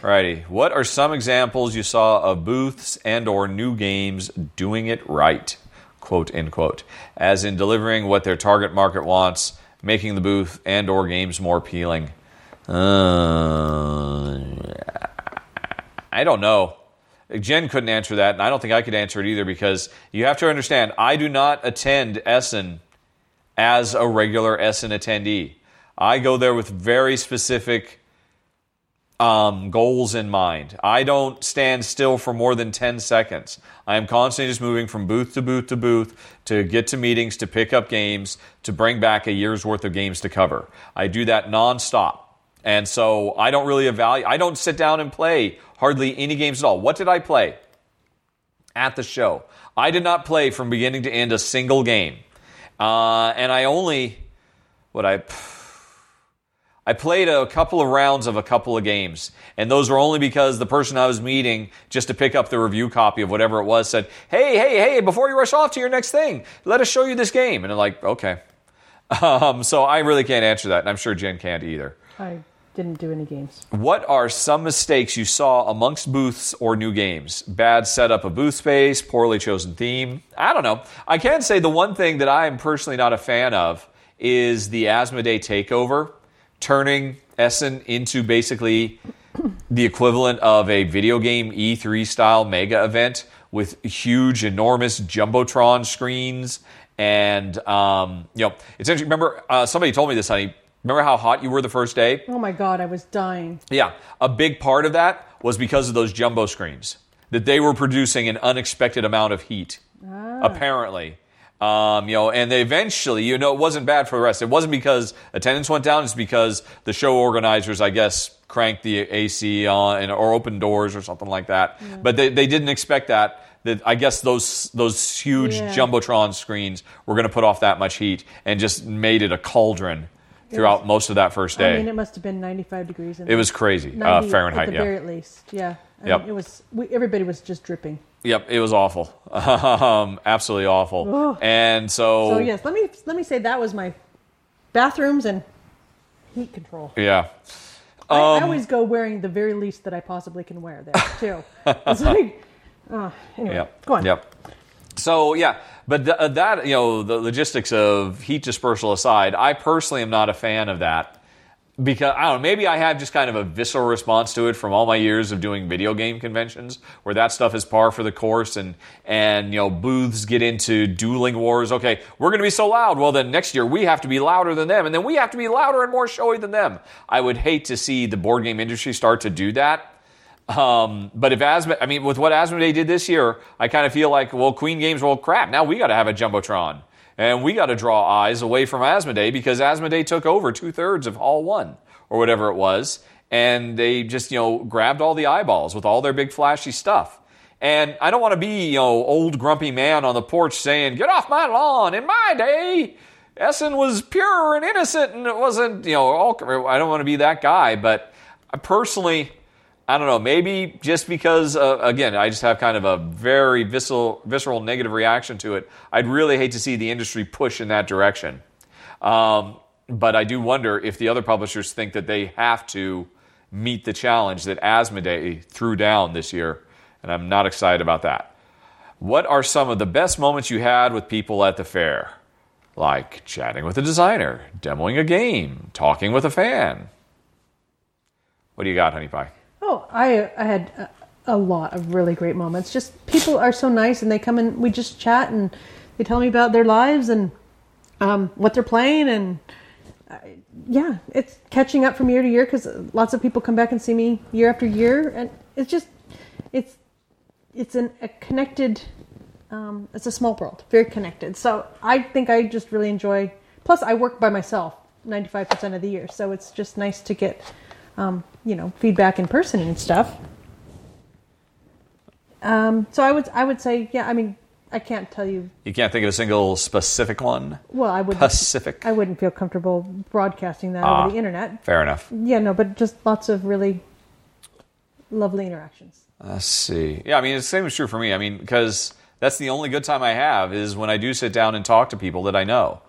Righty. What are some examples you saw of booths and or new games doing it right? Quote end quote. As in delivering what their target market wants, making the booth and or games more appealing. Uh, I don't know. Jen couldn't answer that, and I don't think I could answer it either because you have to understand I do not attend Essen as a regular Essen attendee. I go there with very specific um, goals in mind. I don't stand still for more than 10 seconds. I am constantly just moving from booth to booth to booth to get to meetings, to pick up games, to bring back a year's worth of games to cover. I do that nonstop. And so I don't really evaluate, I don't sit down and play hardly any games at all. What did I play at the show? I did not play from beginning to end a single game. Uh, and I only, what I, I played a couple of rounds of a couple of games, and those were only because the person I was meeting just to pick up the review copy of whatever it was said, "Hey, hey, hey! Before you rush off to your next thing, let us show you this game." And I'm like, "Okay." Um, so I really can't answer that, and I'm sure Jen can't either. I didn't do any games. What are some mistakes you saw amongst booths or new games? Bad setup of booth space, poorly chosen theme. I don't know. I can say the one thing that I am personally not a fan of is the Asmodee takeover, turning Essen into basically the equivalent of a video game E3 style mega event with huge, enormous jumbotron screens. And um, you know, it's interesting. Remember, uh, somebody told me this, honey. Remember how hot you were the first day? Oh my god, I was dying. Yeah, a big part of that was because of those jumbo screens that they were producing an unexpected amount of heat. Apparently, um, you know, and they eventually, you know, it wasn't bad for the rest. It wasn't because attendance went down. It's because the show organizers, I guess, cranked the AC on and, or opened doors or something like that. But they, they didn't expect that. That I guess those those huge Yeah. jumbotron screens were going to put off that much heat and just made it a cauldron throughout most of that first day. I mean, it must have been 95 degrees. In It was crazy. Uh, 90 Fahrenheit, at the yeah. very least. Yeah. I Yep. mean, it was. We, everybody was just dripping. Yep, it was awful. Um, absolutely awful. And so, So yes, let me let me say that was my bathrooms and heat control. yeah. I, Um, I always go wearing the very least that I possibly can wear there too. it's like, oh, anyway, Yep. go on. Yep. So yeah, but th- uh, that you know the logistics of heat dispersal aside, I personally am not a fan of that because I don't know. Maybe I have just kind of a visceral response to it from all my years of doing video game conventions, where that stuff is par for the course, and and you know booths get into dueling wars. Okay, we're going to be so loud. Well, then next year we have to be louder than them, and then we have to be louder and more showy than them. I would hate to see the board game industry start to do that. Um, but if Asmodee, I mean, with what Asmodee did this year, I kind of feel like, well, Queen Games, well, crap. Now we got to have a jumbotron, and we got to draw eyes away from Asmodee because Asmodee took over two thirds of Hall One or whatever it was, and they just you know grabbed all the eyeballs with all their big flashy stuff. And I don't want to be you know old grumpy man on the porch saying, "Get off my lawn." In my day, Essen was pure and innocent, and it wasn't you know all. I don't want to be that guy, but personally. I don't know, maybe just because, uh, again, I just have kind of a very visceral, visceral negative reaction to it. I'd really hate to see the industry push in that direction. Um, but I do wonder if the other publishers think that they have to meet the challenge that Asmodee threw down this year, and I'm not excited about that. What are some of the best moments you had with people at the fair? Like chatting with a designer, demoing a game, talking with a fan. What do you got, Honey Pie? Oh, I I had a, a lot of really great moments. Just people are so nice, and they come and we just chat, and they tell me about their lives and um, what they're playing, and uh, yeah, it's catching up from year to year because lots of people come back and see me year after year, and it's just it's it's an, a connected. Um, it's a small world, very connected. So I think I just really enjoy. Plus, I work by myself ninety five percent of the year, so it's just nice to get um, you know feedback in person and stuff. Um, so I would I would say yeah. I mean I can't tell you. You can't think of a single specific one. Well, I would Pacific. I wouldn't feel comfortable broadcasting that Ah. over the internet. Fair enough. Yeah, no, but just lots of really lovely interactions. Let's see. Yeah, I mean, the same is true for me. I mean, because that's the only good time I have is when I do sit down and talk to people that I know.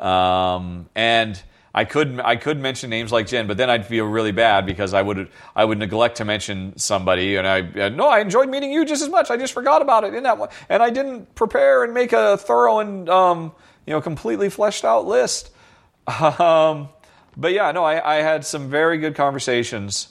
Um, and I could I could mention names like Jen, but then I'd feel really bad because I would I would neglect to mention somebody, and I uh, no, I enjoyed meeting you just as much. I just forgot about it in that one, and I didn't prepare and make a thorough and um, you know completely fleshed out list. Um, but yeah, no, I, I had some very good conversations.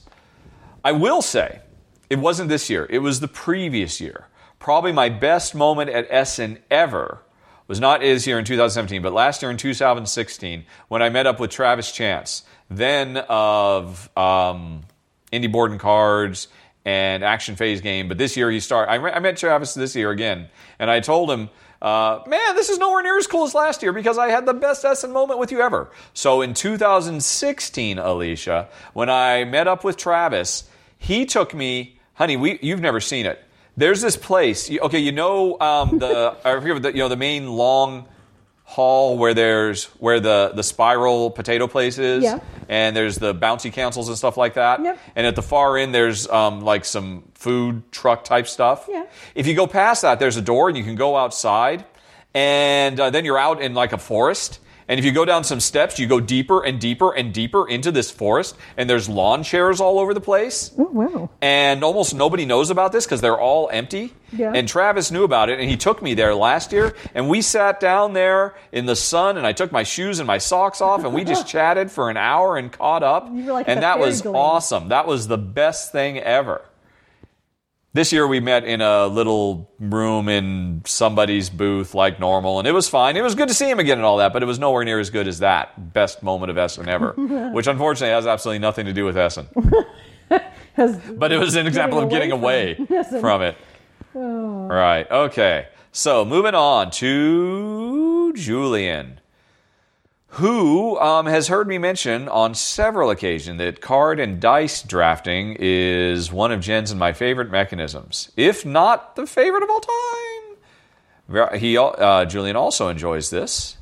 I will say, it wasn't this year, it was the previous year. Probably my best moment at Essen ever was not is here in 2017, but last year in 2016 when I met up with Travis Chance, then of um, Indie Board and Cards and Action Phase Game. But this year he started. I, I met Travis this year again, and I told him, uh, "Man, this is nowhere near as cool as last year because I had the best Essen moment with you ever." So in 2016, Alicia, when I met up with Travis, he took me, honey. We you've never seen it. There's this place. you- Okay, you know um, the I forget the you know the main long hall where there's where the the spiral potato place is, Yeah. and there's the bouncy councils and stuff like that. Yep. And at the far end, there's um, like some food truck type stuff. Yeah. If you go past that, there's a door, and you can go outside, and uh, then you're out in like a forest. And if you go down some steps, you go deeper and deeper and deeper into this forest, and there's lawn chairs all over the place Oh wow! and almost nobody knows about this because they're all empty. Yeah. And Travis knew about it, and he took me there last year, and we sat down there in the sun, and I took my shoes and my socks off, and we just chatted for an hour and caught up, You were like and that was awesome. That was the best thing ever. This year we met in a little room in somebody's booth like normal, and it was fine. It was good to see him again and all that, but it was nowhere near as good as that best moment of Essen ever, which unfortunately has absolutely nothing to do with Essen. But it was an example of getting away from it. Right. Okay. So moving on to Julian, who um, has heard me mention on several occasions that card and dice drafting is one of Jen's and my favorite mechanisms, if not the favorite of all time. He, uh, Julian also enjoys this,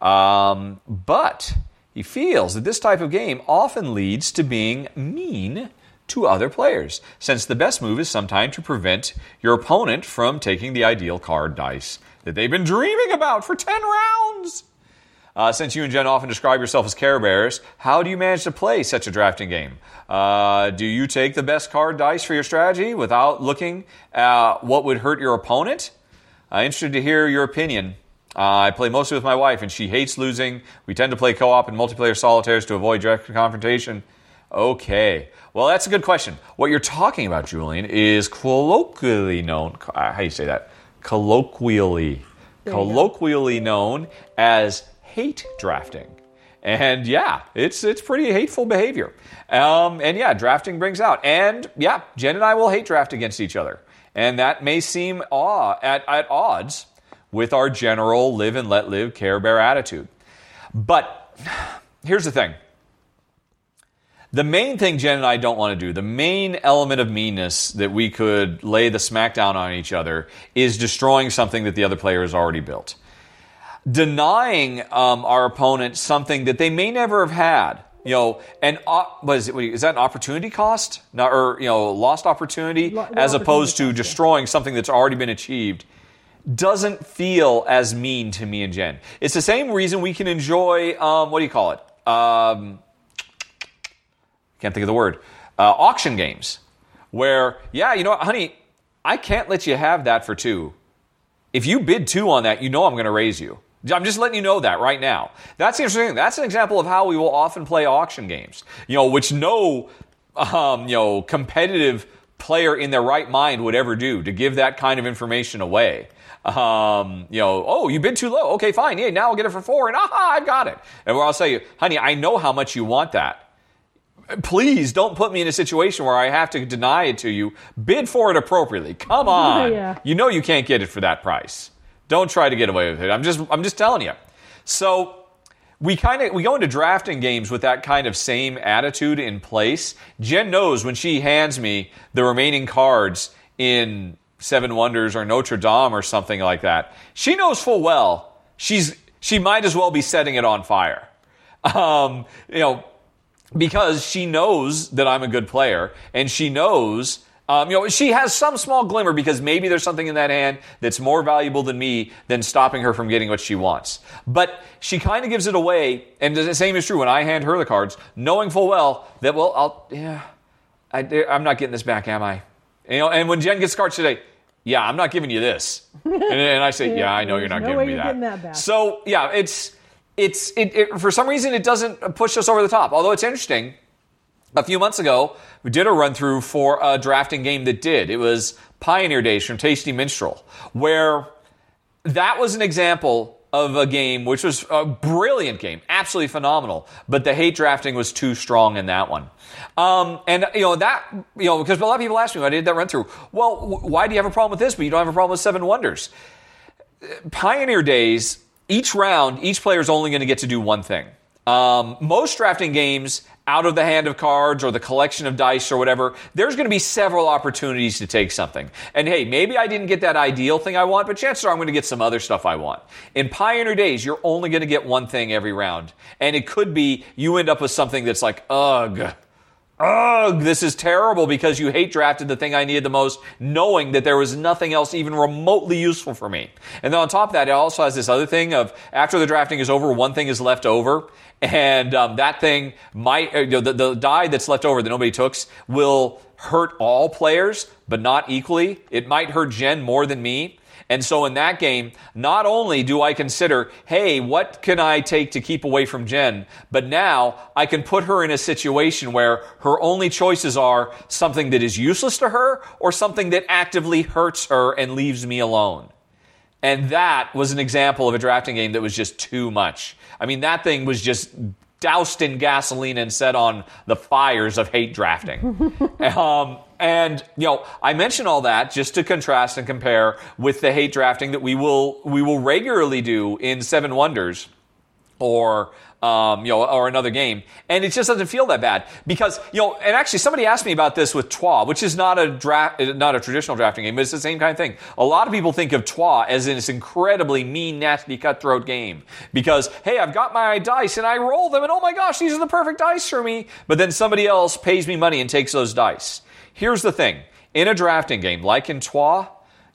um, but he feels that this type of game often leads to being mean to other players, since the best move is sometimes to prevent your opponent from taking the ideal card dice that they've been dreaming about for 10 rounds. Uh, since you and Jen often describe yourself as care bears, how do you manage to play such a drafting game? Uh, do you take the best card dice for your strategy without looking at what would hurt your opponent? Uh, interested to hear your opinion. Uh, I play mostly with my wife, and she hates losing. We tend to play co-op and multiplayer solitaires to avoid direct confrontation. Okay, well that's a good question. What you're talking about, Julian, is colloquially known. uh, How do you say that? Colloquially, colloquially known as hate drafting. And yeah, it's it's pretty hateful behavior. Um, and yeah, drafting brings out. And yeah, Jen and I will hate draft against each other. And that may seem awe, at, at odds with our general live and let live, care bear attitude. But here's the thing the main thing Jen and I don't want to do, the main element of meanness that we could lay the smackdown on each other, is destroying something that the other player has already built. Denying um, our opponent something that they may never have had. You know, and uh, was it, is that an opportunity cost, Not, or you know, lost opportunity, Lo- as opposed to opportunity cost, yeah. destroying something that's already been achieved? Doesn't feel as mean to me and Jen. It's the same reason we can enjoy. Um, what do you call it? Um, can't think of the word, uh, auction games, where, yeah, you know what, honey, I can't let you have that for two. If you bid two on that, you know I'm going to raise you. I'm just letting you know that right now. That's the interesting thing. That's an example of how we will often play auction games, you know, which no, um, you know, competitive player in their right mind would ever do to give that kind of information away. Um, you know, oh, you bid too low. Okay, fine. Yeah, now I'll get it for four, and aha, I've got it. And where I'll say, honey, I know how much you want that please don't put me in a situation where I have to deny it to you. Bid for it appropriately. Come on. Yeah. You know you can't get it for that price. Don't try to get away with it. I'm just I'm just telling you. So we kind of we go into drafting games with that kind of same attitude in place. Jen knows when she hands me the remaining cards in Seven Wonders or Notre Dame or something like that. She knows full well she's she might as well be setting it on fire. Um, you know, because she knows that I'm a good player and she knows um, you know, she has some small glimmer because maybe there's something in that hand that's more valuable than me than stopping her from getting what she wants. But she kind of gives it away, and the same is true when I hand her the cards, knowing full well that well, I'll yeah, I, I'm not getting this back, am I? You know, and when Jen gets cards today, yeah, I'm not giving you this, and, and I say, yeah, I know you're not no giving me that. getting that. So yeah, it's it's it, it for some reason it doesn't push us over the top. Although it's interesting a few months ago, we did a run through for a drafting game that did. It was Pioneer Days from Tasty Minstrel, where that was an example of a game which was a brilliant game, absolutely phenomenal, but the hate drafting was too strong in that one. Um, and you know that you know because a lot of people ask me, why I did that run through? Well, wh- why do you have a problem with this, but you don't have a problem with Seven Wonders? Pioneer Days, each round, each player is only going to get to do one thing. Um, most drafting games, out of the hand of cards or the collection of dice or whatever, there's going to be several opportunities to take something. And hey, maybe I didn't get that ideal thing I want, but chances are I'm going to get some other stuff I want. In Pioneer Days, you're only going to get one thing every round. And it could be you end up with something that's like, ugh. Ugh, this is terrible because you hate drafted the thing I needed the most, knowing that there was nothing else even remotely useful for me. And then on top of that, it also has this other thing of after the drafting is over, one thing is left over, and um, that thing might, uh, you know, the, the die that's left over that nobody took will hurt all players, but not equally. It might hurt Jen more than me. And so in that game, not only do I consider, hey, what can I take to keep away from Jen? But now I can put her in a situation where her only choices are something that is useless to her or something that actively hurts her and leaves me alone. And that was an example of a drafting game that was just too much. I mean, that thing was just doused in gasoline and set on the fires of hate drafting. um, and you know, I mention all that just to contrast and compare with the hate drafting that we will we will regularly do in Seven Wonders or um, you know, or another game, and it just doesn't feel that bad because you know. And actually, somebody asked me about this with Troyes, which is not a draft, not a traditional drafting game, but it's the same kind of thing. A lot of people think of Troyes as in this incredibly mean, nasty, cutthroat game because hey, I've got my dice and I roll them, and oh my gosh, these are the perfect dice for me. But then somebody else pays me money and takes those dice. Here's the thing: in a drafting game like in Troyes,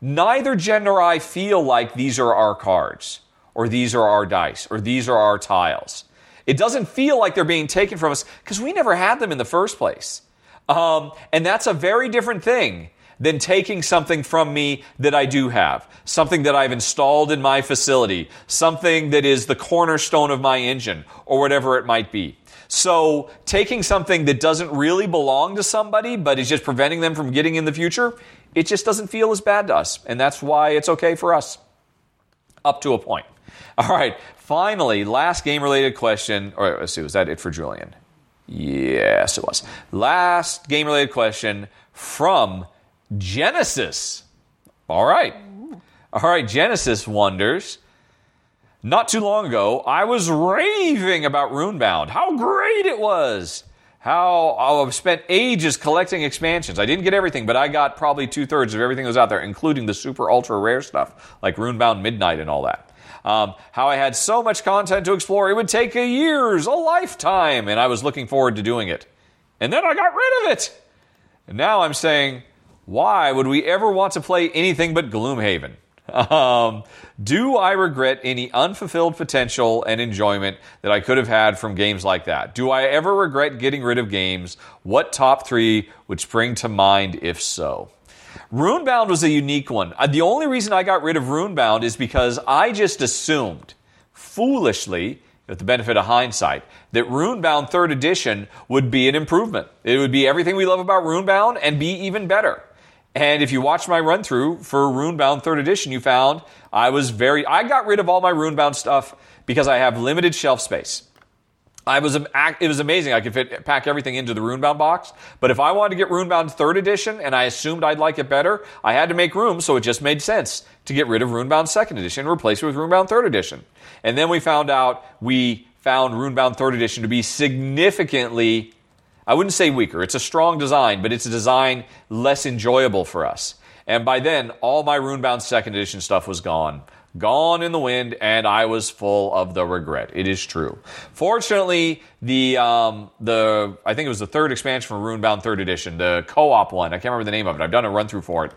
neither Jen nor I feel like these are our cards or these are our dice, or these are our tiles. It doesn't feel like they're being taken from us because we never had them in the first place. Um, and that's a very different thing than taking something from me that I do have, something that I've installed in my facility, something that is the cornerstone of my engine, or whatever it might be. So, taking something that doesn't really belong to somebody, but is just preventing them from getting in the future, it just doesn't feel as bad to us. And that's why it's okay for us up to a point. All right. Finally, last game related question. Or let's see, was that it for Julian? Yes, it was. Last game related question from Genesis. All right. All right, Genesis wonders. Not too long ago, I was raving about Runebound. How great it was! How I've spent ages collecting expansions. I didn't get everything, but I got probably two thirds of everything that was out there, including the super ultra rare stuff like Runebound Midnight and all that. Um, how I had so much content to explore, it would take a years, a lifetime, and I was looking forward to doing it. And then I got rid of it. And now I'm saying, why would we ever want to play anything but Gloomhaven? Um, do I regret any unfulfilled potential and enjoyment that I could have had from games like that? Do I ever regret getting rid of games? What top three would spring to mind if so? Runebound was a unique one. Uh, the only reason I got rid of Runebound is because I just assumed, foolishly, with the benefit of hindsight, that Runebound 3rd Edition would be an improvement. It would be everything we love about Runebound and be even better. And if you watched my run through for Runebound 3rd Edition, you found I was very, I got rid of all my Runebound stuff because I have limited shelf space. I was, it was amazing. I could fit, pack everything into the Runebound box. But if I wanted to get Runebound 3rd Edition and I assumed I'd like it better, I had to make room, so it just made sense to get rid of Runebound 2nd Edition and replace it with Runebound 3rd Edition. And then we found out we found Runebound 3rd Edition to be significantly I wouldn't say weaker. It's a strong design, but it's a design less enjoyable for us. And by then, all my Runebound second edition stuff was gone. Gone in the wind, and I was full of the regret. It is true. Fortunately, the um, the I think it was the third expansion from Runebound third edition, the co-op one. I can't remember the name of it. I've done a run through for it.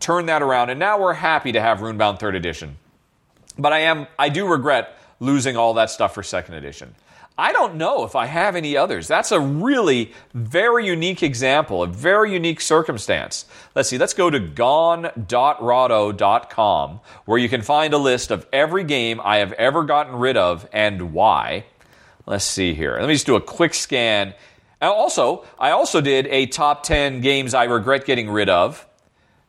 Turned that around, and now we're happy to have Runebound third edition. But I am I do regret losing all that stuff for second edition. I don't know if I have any others. That's a really very unique example, a very unique circumstance. Let's see, let's go to gone.rahdo.com where you can find a list of every game I have ever gotten rid of and why. Let's see here. Let me just do a quick scan. Also, I also did a top 10 games I regret getting rid of.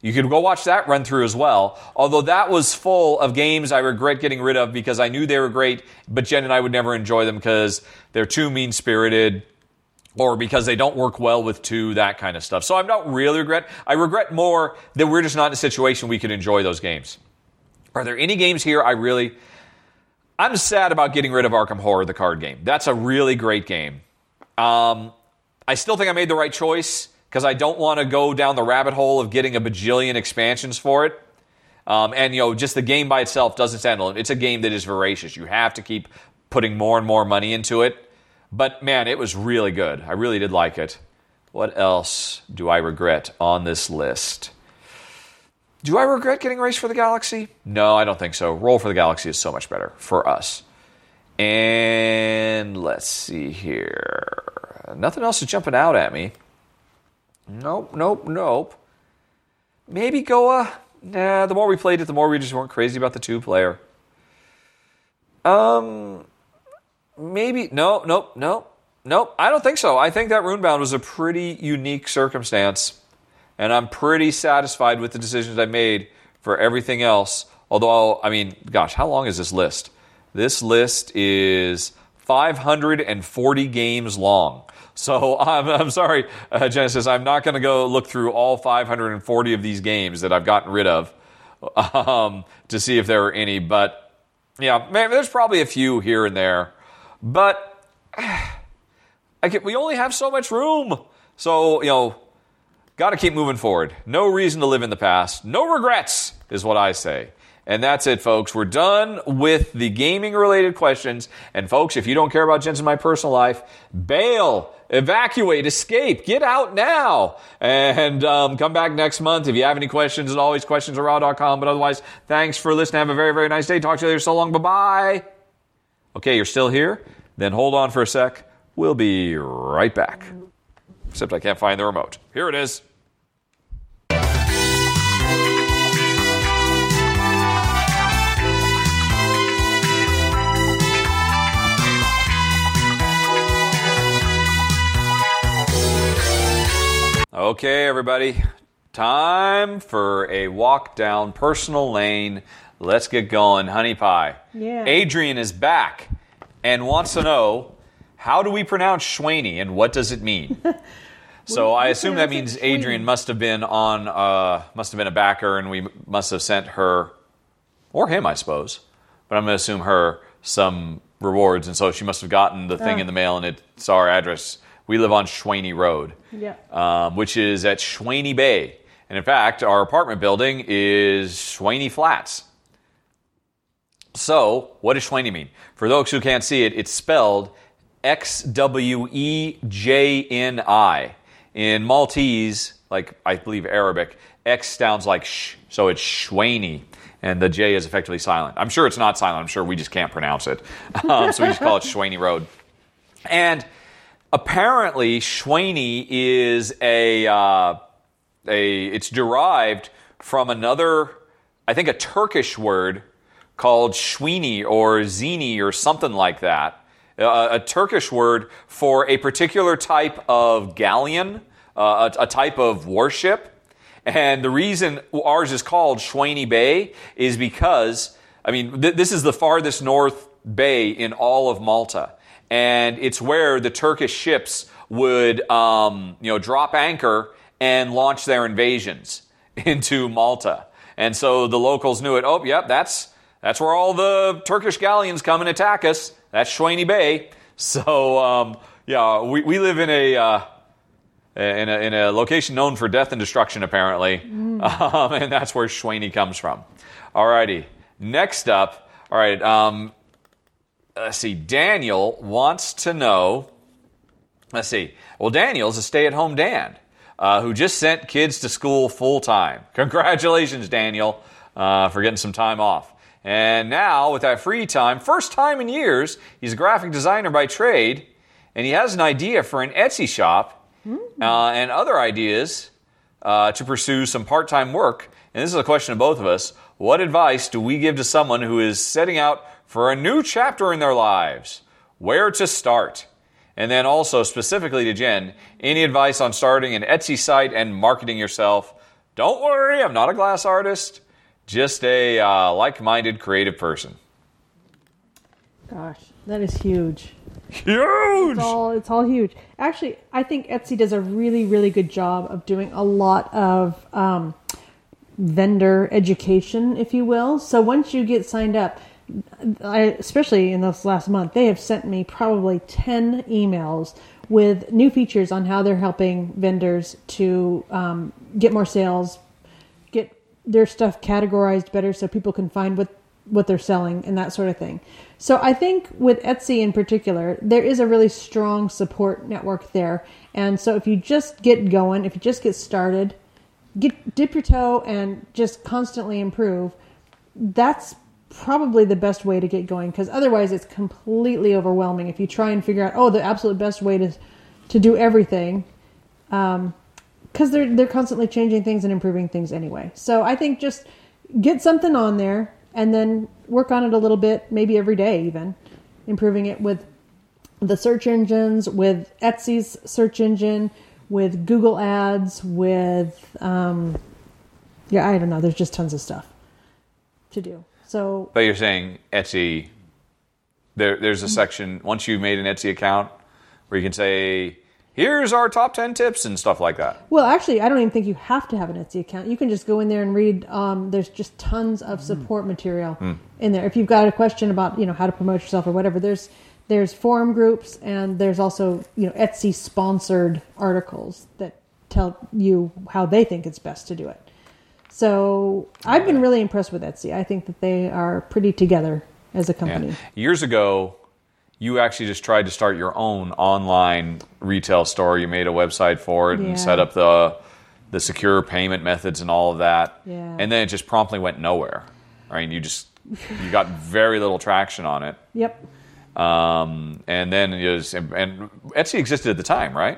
You could go watch that run through as well. Although that was full of games I regret getting rid of because I knew they were great, but Jen and I would never enjoy them because they're too mean spirited or because they don't work well with two, that kind of stuff. So I'm not really regret. I regret more that we're just not in a situation we could enjoy those games. Are there any games here I really. I'm sad about getting rid of Arkham Horror, the card game. That's a really great game. Um, I still think I made the right choice because I don't want to go down the rabbit hole of getting a bajillion expansions for it. Um, and you know, just the game by itself doesn't stand alone. It's a game that is voracious. You have to keep putting more and more money into it. But man, it was really good. I really did like it. What else do I regret on this list? Do I regret getting Race for the Galaxy? No, I don't think so. Roll for the Galaxy is so much better for us. And let's see here. Nothing else is jumping out at me. Nope, nope, nope. Maybe Goa. Nah, the more we played it, the more we just weren't crazy about the two player. Um, maybe no, nope, nope, nope. I don't think so. I think that Runebound was a pretty unique circumstance, and I'm pretty satisfied with the decisions I made for everything else. Although, I mean, gosh, how long is this list? This list is 540 games long. So I'm, I'm sorry, uh, Genesis. I'm not going to go look through all 540 of these games that I've gotten rid of um, to see if there are any. But yeah, man, there's probably a few here and there. But I can, we only have so much room. So, you know, got to keep moving forward. No reason to live in the past. No regrets, is what I say. And that's it, folks. We're done with the gaming related questions. And, folks, if you don't care about Jensen, my personal life, bail evacuate, escape, get out now, and um, come back next month. If you have any questions, as always, questions at rahdo.com. But otherwise, thanks for listening. Have a very, very nice day. Talk to you later. So long. Bye bye. Okay, you're still here? Then hold on for a sec. We'll be right back. Except I can't find the remote. Here it is. Okay, everybody, time for a walk down personal lane. let's get going. Honey pie. Yeah. Adrian is back and wants to know how do we pronounce Xwejni and what does it mean? so I assume that means Adrian must have been on, uh, must have been a backer, and we must have sent her, or him, I suppose. But I'm going to assume her some rewards, and so she must have gotten the thing Oh. in the mail, and it's our address. We live on Xwejni Road Yeah. um, which is at Xwejni Bay. And in fact, our apartment building is Xwejni Flats. So, what does Xwejni mean? For those who can't see it, it's spelled X W E J N I. In Maltese, like I believe Arabic, X sounds like sh, so it's Schwaney, and the J is effectively silent. I'm sure it's not silent. I'm sure we just can't pronounce it, um, so we just call it Xwejni Road. And apparently, Xwejni is a uh, a it's derived from another, I think, a Turkish word called Schweini or Zini or something like that. Uh, a Turkish word for a particular type of galleon, uh, a, a type of warship. And the reason ours is called Xwejni Bay is because, I mean, th- this is the farthest north bay in all of Malta. And it's where the Turkish ships would, um, you know, drop anchor and launch their invasions into Malta. And so the locals knew it. Oh, yep, that's that's where all the Turkish galleons come and attack us. That's Xwejni Bay. So um, yeah, we, we live in a uh, in a, in a location known for death and destruction, apparently. Um, and that's where Xwejni comes from. Alrighty. Next up, all right, um, let's see. Daniel wants to know. Let's see. Well, Daniel's a stay at home dad uh, who just sent kids to school full time. Congratulations, Daniel, uh, for getting some time off. And now, with that free time, first time in years, he's a graphic designer by trade, and he has an idea for an Etsy shop uh, and other ideas uh, to pursue some part time work. And this is a question of both of us. What advice do we give to someone who is setting out for a new chapter in their lives? Where to start? And then also, specifically to Jen, any advice on starting an Etsy site and marketing yourself? Don't worry, I'm not a glass artist, just a uh, like minded creative person. Gosh, that is huge. Huge! It's all it's all huge. Actually, I think Etsy does a really really good job of doing a lot of um, vendor education, if you will. So once you get signed up, I, especially in this last month, they have sent me probably ten emails with new features on how they're helping vendors to um, get more sales, get their stuff categorized better so people can find what what they're selling and that sort of thing. So I think with Etsy in particular, there is a really strong support network there. And so if you just get going, if you just get started, get dip your toe and just constantly improve, that's probably the best way to get going because otherwise it's completely overwhelming if you try and figure out oh the absolute best way to to do everything because they're they're constantly changing things and improving things anyway. So I think just get something on there and then work on it a little bit, maybe every day even, improving it with the search engines, with Etsy's search engine, with Google Ads, with um, yeah, I don't know. There's just tons of stuff to do. So But you're saying Etsy, there, there's a mm-hmm. section, once you've made an Etsy account, where you can say, here's our top 10 tips and stuff like that. Well, actually, I don't even think you have to have an Etsy account. You can just go in there and read. Um, there's just tons of mm. support material mm. in there. If you've got a question about you know how to promote yourself or whatever, there's there's forum groups and there's also you know Etsy sponsored articles that tell you how they think it's best to do it. So I've been really impressed with Etsy. I think that they are pretty together as a company. Yeah. Years ago, you actually just tried to start your own online retail store. You made a website for it Yeah. and set up the the secure payment methods and all of that. Yeah. And then it just promptly went nowhere. I mean, You just you got very little traction on it. Yep. Um, and then it was, and Etsy existed at the time, right?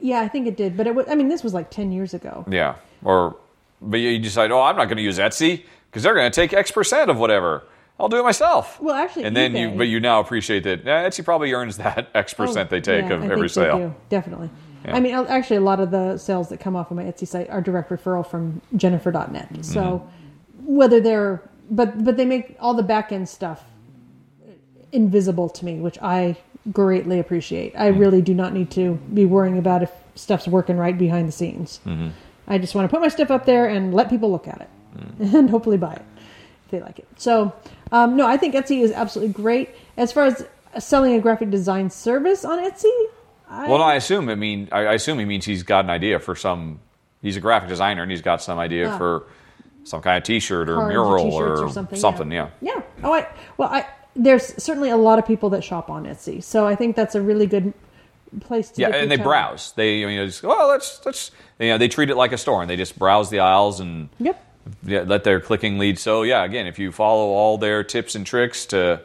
Yeah, I think it did, but it was. I mean, this was like ten years ago. Yeah. Or, but you decide, oh, I'm not going to use Etsy because they're going to take X percent of whatever. I'll do it myself. Well, actually, and then eBay- you, but you now appreciate that eh, Etsy probably earns that X percent Oh, they take yeah, of I every sale. do, definitely. Yeah. I mean, actually, a lot of the sales that come off of my Etsy site are direct referral from Jennifer.net. Mm-hmm. So whether they're but but they make all the back end stuff invisible to me, which I greatly appreciate. I really do not need to be worrying about if stuff's working right behind the scenes. I just want to put my stuff up there and let people look at it and hopefully buy it if they like it. So, um, no, I think Etsy is absolutely great. As far as selling a graphic design service on Etsy, I, Well, no, I assume. I mean, I I assume he means he's got an idea for some. He's a graphic designer, and he's got some idea Ah. for some kind of T-shirt or cards mural t-shirts or, something. something. Yeah. Yeah. Oh, I well, I there's certainly a lot of people that shop on Etsy, so I think that's a really good place to Yeah, and they browse. They you know just well let's let's you know they treat it like a store and they just browse the aisles and Yep. yeah, let their clicking lead. So yeah, again, if you follow all their tips and tricks to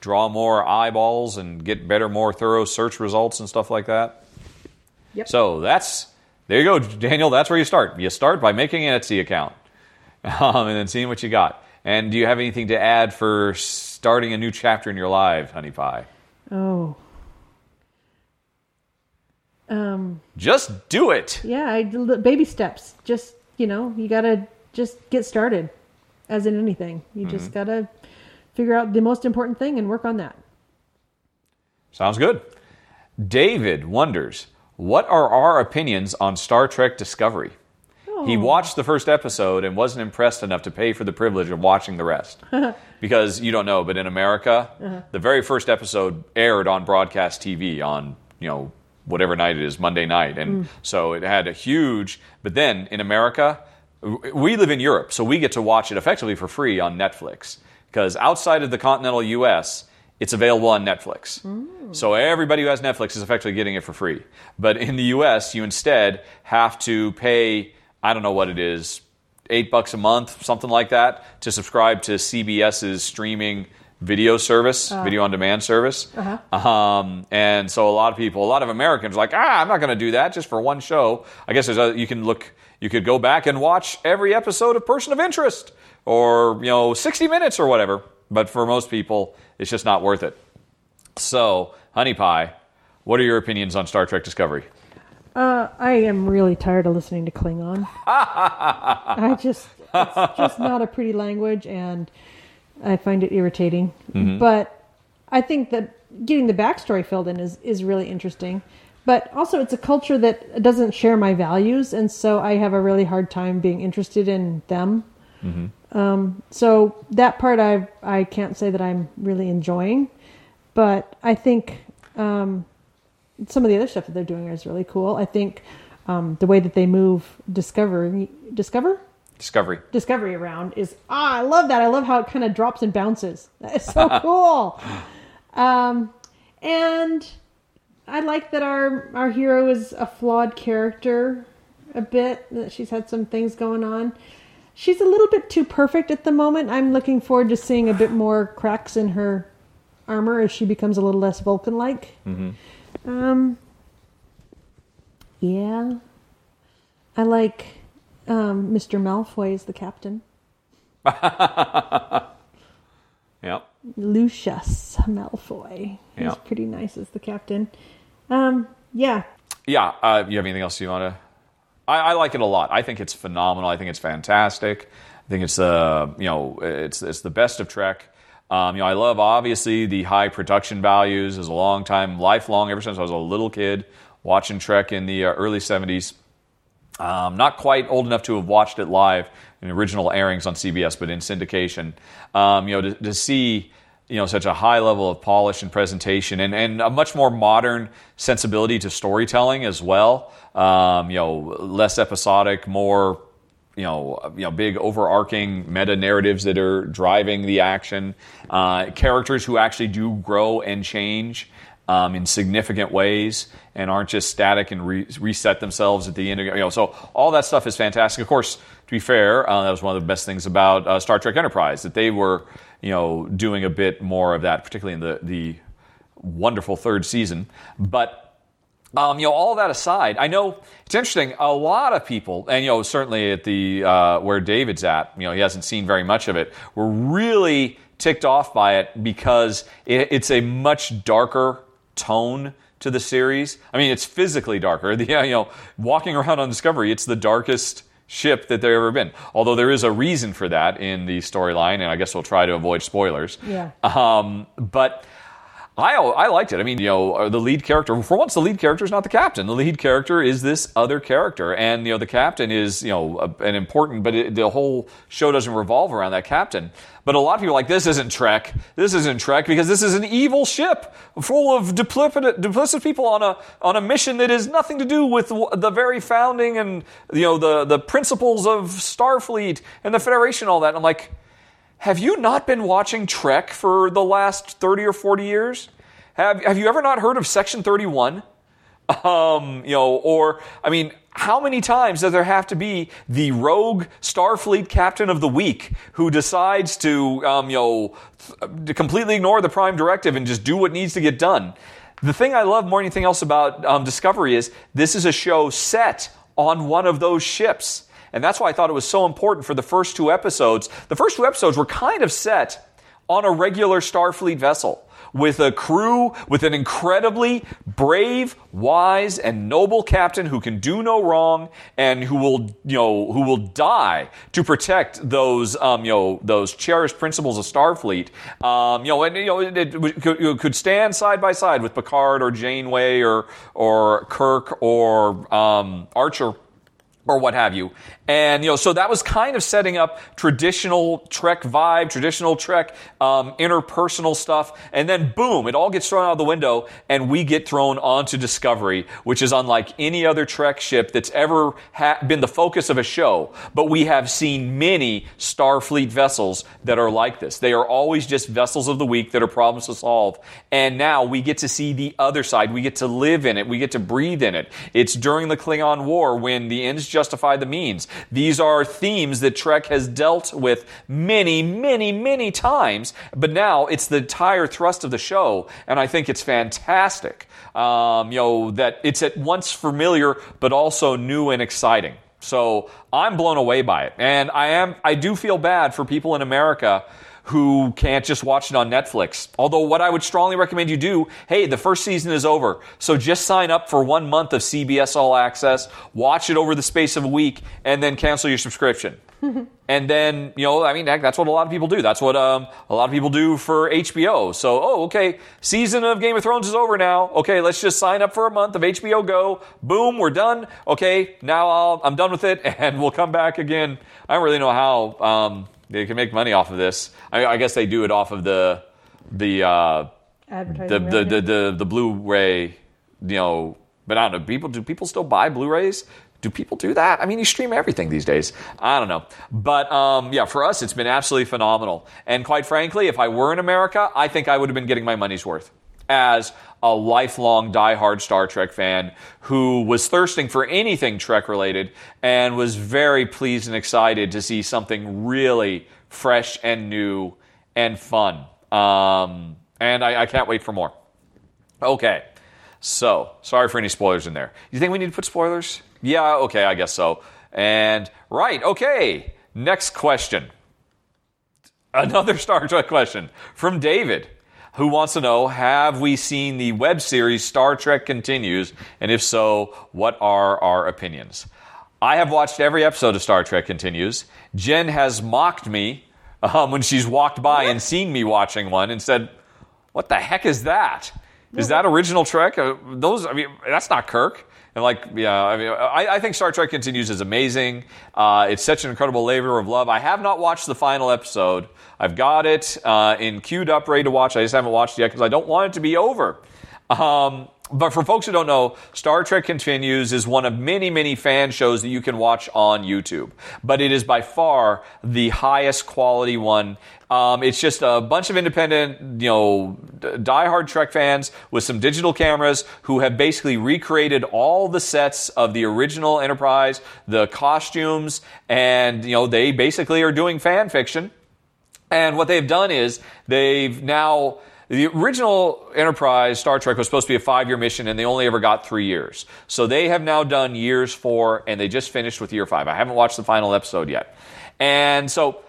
draw more eyeballs and get better, more thorough search results and stuff like that. Yep. So that's there you go, Daniel. That's where you start. You start by making an Etsy account um, and then seeing what you got. And do you have anything to add for starting a new chapter in your life, Honey Pie? Oh. Um. Just do it. Yeah. I, baby steps. Just you know, you gotta just get started. As in anything, you just Mm-hmm. gotta figure out the most important thing and work on that. Sounds good. David wonders, what are our opinions on Star Trek Discovery? He watched the first episode and wasn't impressed enough to pay for the privilege of watching the rest. because you don't know, but in America, the very first episode aired on broadcast TV on, you know, whatever night it is, Monday night. And mm. so it had a huge, but then in America, we live in Europe, so we get to watch it effectively for free on Netflix. Because outside of the continental US, it's available on Netflix. Mm. So everybody who has Netflix is effectively getting it for free. But in the US, you instead have to pay, I don't know what it is, eight bucks a month, something like that, to subscribe to CBS's streaming video service, video on demand service. Um, and so a lot of people, a lot of Americans are like, ah, I'm not going to do that just for one show. I guess there's a, you can look, you could go back and watch every episode of Person of Interest or, you know, 60 Minutes or whatever. But for most people, it's just not worth it. So, Honey Pie, what are your opinions on Star Trek Discovery? Uh, I am really tired of listening to Klingon. I just, it's just not a pretty language, and I find it irritating. But I think that getting the backstory filled in is, is really interesting. But also, it's a culture that doesn't share my values, and so I have a really hard time being interested in them. Um, so that part I I can't say that I'm really enjoying, but I think um, some of the other stuff that they're doing is really cool. I think um, the way that they move Discovery Discover Discovery. Discovery around is ah, I love that. I love how it kind of drops and bounces. That is so cool. Um, and I like that our our hero is a flawed character a bit. That she's had some things going on. She's a little bit too perfect at the moment. I'm looking forward to seeing a bit more cracks in her armor as she becomes a little less Vulcan like. Um, yeah. I like um, Mr. Malfoy is the captain. Yep. Lucius Malfoy. He's Yeah. pretty nice as the captain. Um, yeah. Yeah. Uh, you have anything else you want to? I, I like it a lot. I think it's phenomenal. I think it's fantastic. I think it's uh, you know it's it's the best of Trek. Um, you know, I love obviously the high production values. As a long time, lifelong, ever since I was a little kid watching Trek in the uh, early '70s. Um, not quite old enough to have watched it live in original airings on CBS, but in syndication. Um, you know, to, to see you know such a high level of polish and presentation, and, and a much more modern sensibility to storytelling as well. Um, you know, less episodic, more you know, you know, big overarching meta narratives that are driving the action. Uh, characters who actually do grow and change um, in significant ways and aren't just static and re- reset themselves at the end. Of, you know, so all that stuff is fantastic. Of course, to be fair, uh, that was one of the best things about uh, Star Trek Enterprise that they were, you know, doing a bit more of that, particularly in the the wonderful third season. But um, you know, all that aside, I know it's interesting. A lot of people, and you know, certainly at the uh, where David's at, you know, he hasn't seen very much of it. Were really ticked off by it because it, it's a much darker tone to the series. I mean, it's physically darker. The, you know, walking around on Discovery, it's the darkest ship that there ever been. Although there is a reason for that in the storyline, and I guess we'll try to avoid spoilers. Yeah. Um, but I I liked it. I mean, you know, uh, the lead character for once the lead character is not the captain. The lead character is this other character, and you know, the captain is you know an important, but it, the whole show doesn't revolve around that captain. But a lot of people are like this isn't Trek. This isn't Trek because this is an evil ship full of duplicit, duplicit people on a on a mission that has nothing to do with the very founding and you know the the principles of Starfleet and the Federation, and all that. And I'm like have you not been watching Trek for the last 30 or 40 years? Have, have you ever not heard of Section 31? Um, you know, or, I mean, how many times does there have to be the rogue Starfleet captain of the week who decides to, um, you know, to completely ignore the prime directive and just do what needs to get done? The thing I love more than anything else about um, Discovery is this is a show set on one of those ships. And that's why I thought it was so important for the first two episodes. The first two episodes were kind of set on a regular Starfleet vessel with a crew with an incredibly brave, wise, and noble captain who can do no wrong and who will, you know, who will die to protect those, um, you know, those cherished principles of Starfleet. Um, you know, and you know, it, it could, could, stand side by side with Picard or Janeway or or Kirk or um, Archer or what have you. And, you know, so that was kind of setting up traditional Trek vibe, traditional Trek um, interpersonal stuff. And then, boom, it all gets thrown out the window, and we get thrown onto Discovery, which is unlike any other Trek ship that's ever ha- been the focus of a show. But we have seen many Starfleet vessels that are like this. They are always just vessels of the week that are problems to solve. And now we get to see the other side. We get to live in it. We get to breathe in it. It's during the Klingon War when the ends justify the means. These are themes that Trek has dealt with many, many, many times, but now it's the entire thrust of the show, and I think it's fantastic. Um, you know, that it's at once familiar, but also new and exciting. So I'm blown away by it. And I am, I do feel bad for people in America who can't just watch it on Netflix. Although, what I would strongly recommend you do hey, the first season is over. So just sign up for one month of CBS All Access, watch it over the space of a week, and then cancel your subscription. and then, you know, I mean, that's what a lot of people do. That's what um, a lot of people do for HBO. So, oh, okay, season of Game of Thrones is over now. Okay, let's just sign up for a month of HBO Go. Boom, we're done. Okay, now i am done with it, and we'll come back again. I don't really know how. Um, they can make money off of this. I, I guess they do it off of the the uh, the, the, the, the the Blu-ray, you know. But I don't know. People do people still buy Blu-rays? Do people do that? I mean, you stream everything these days. I don't know. But um, yeah, for us, it's been absolutely phenomenal. And quite frankly, if I were in America, I think I would have been getting my money's worth as a lifelong die-hard Star Trek fan who was thirsting for anything Trek related and was very pleased and excited to see something really fresh and new and fun. Um, and I, I can't wait for more. Okay, so sorry for any spoilers in there. You think we need to put spoilers? Yeah, okay, I guess so. And right, okay, next question. Another Star Trek question from David who wants to know Have we seen the web series Star Trek Continues? And if so, what are our opinions? I have watched every episode of Star Trek Continues. Jen has mocked me um, when she's walked by and seen me watching one and said, What the heck is that? Is that original Trek? Uh, those, I mean, that's not Kirk. And like, yeah, I mean, I, I think Star Trek Continues is amazing. Uh, it's such an incredible labor of love. I have not watched the final episode. I've got it uh, in queued up, ready to watch. I just haven't watched it yet because I don't want it to be over. Um, but for folks who don't know, Star Trek Continues is one of many, many fan shows that you can watch on YouTube. But it is by far the highest quality one. Um, it's just a bunch of independent, you know, diehard Trek fans with some digital cameras who have basically recreated all the sets of the original Enterprise, the costumes, and, you know, they basically are doing fan fiction. And what they've done is they've now the original Enterprise Star Trek was supposed to be a five year mission, and they only ever got three years. So they have now done years four, and they just finished with year five. I haven't watched the final episode yet. And so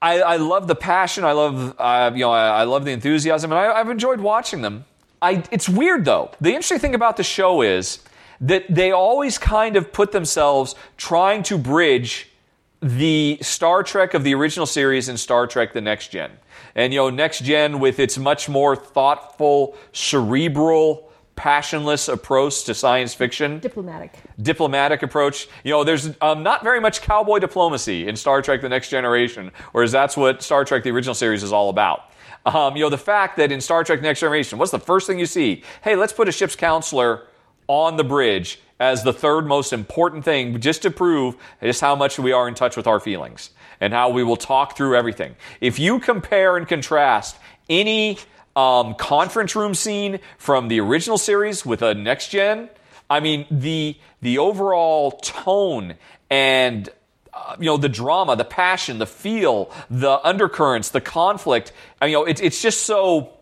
I, I love the passion. I love, uh, you know, I, I, love the enthusiasm, and I, have enjoyed watching them. I, it's weird though. The interesting thing about the show is that they always kind of put themselves trying to bridge the Star Trek of the original series and Star Trek The Next Gen. And, you know, Next Gen with its much more thoughtful, cerebral, passionless approach to science fiction. Diplomatic. Diplomatic approach. You know, there's um, not very much cowboy diplomacy in Star Trek The Next Generation, whereas that's what Star Trek The original series is all about. Um, you know, the fact that in Star Trek Next Generation, what's the first thing you see? Hey, let's put a ship's counselor on the bridge as the third most important thing, just to prove just how much we are in touch with our feelings and how we will talk through everything. If you compare and contrast any um, conference room scene from the original series with a next gen, I mean the the overall tone and uh, you know the drama, the passion, the feel, the undercurrents, the conflict. I mean, you know, it's it's just so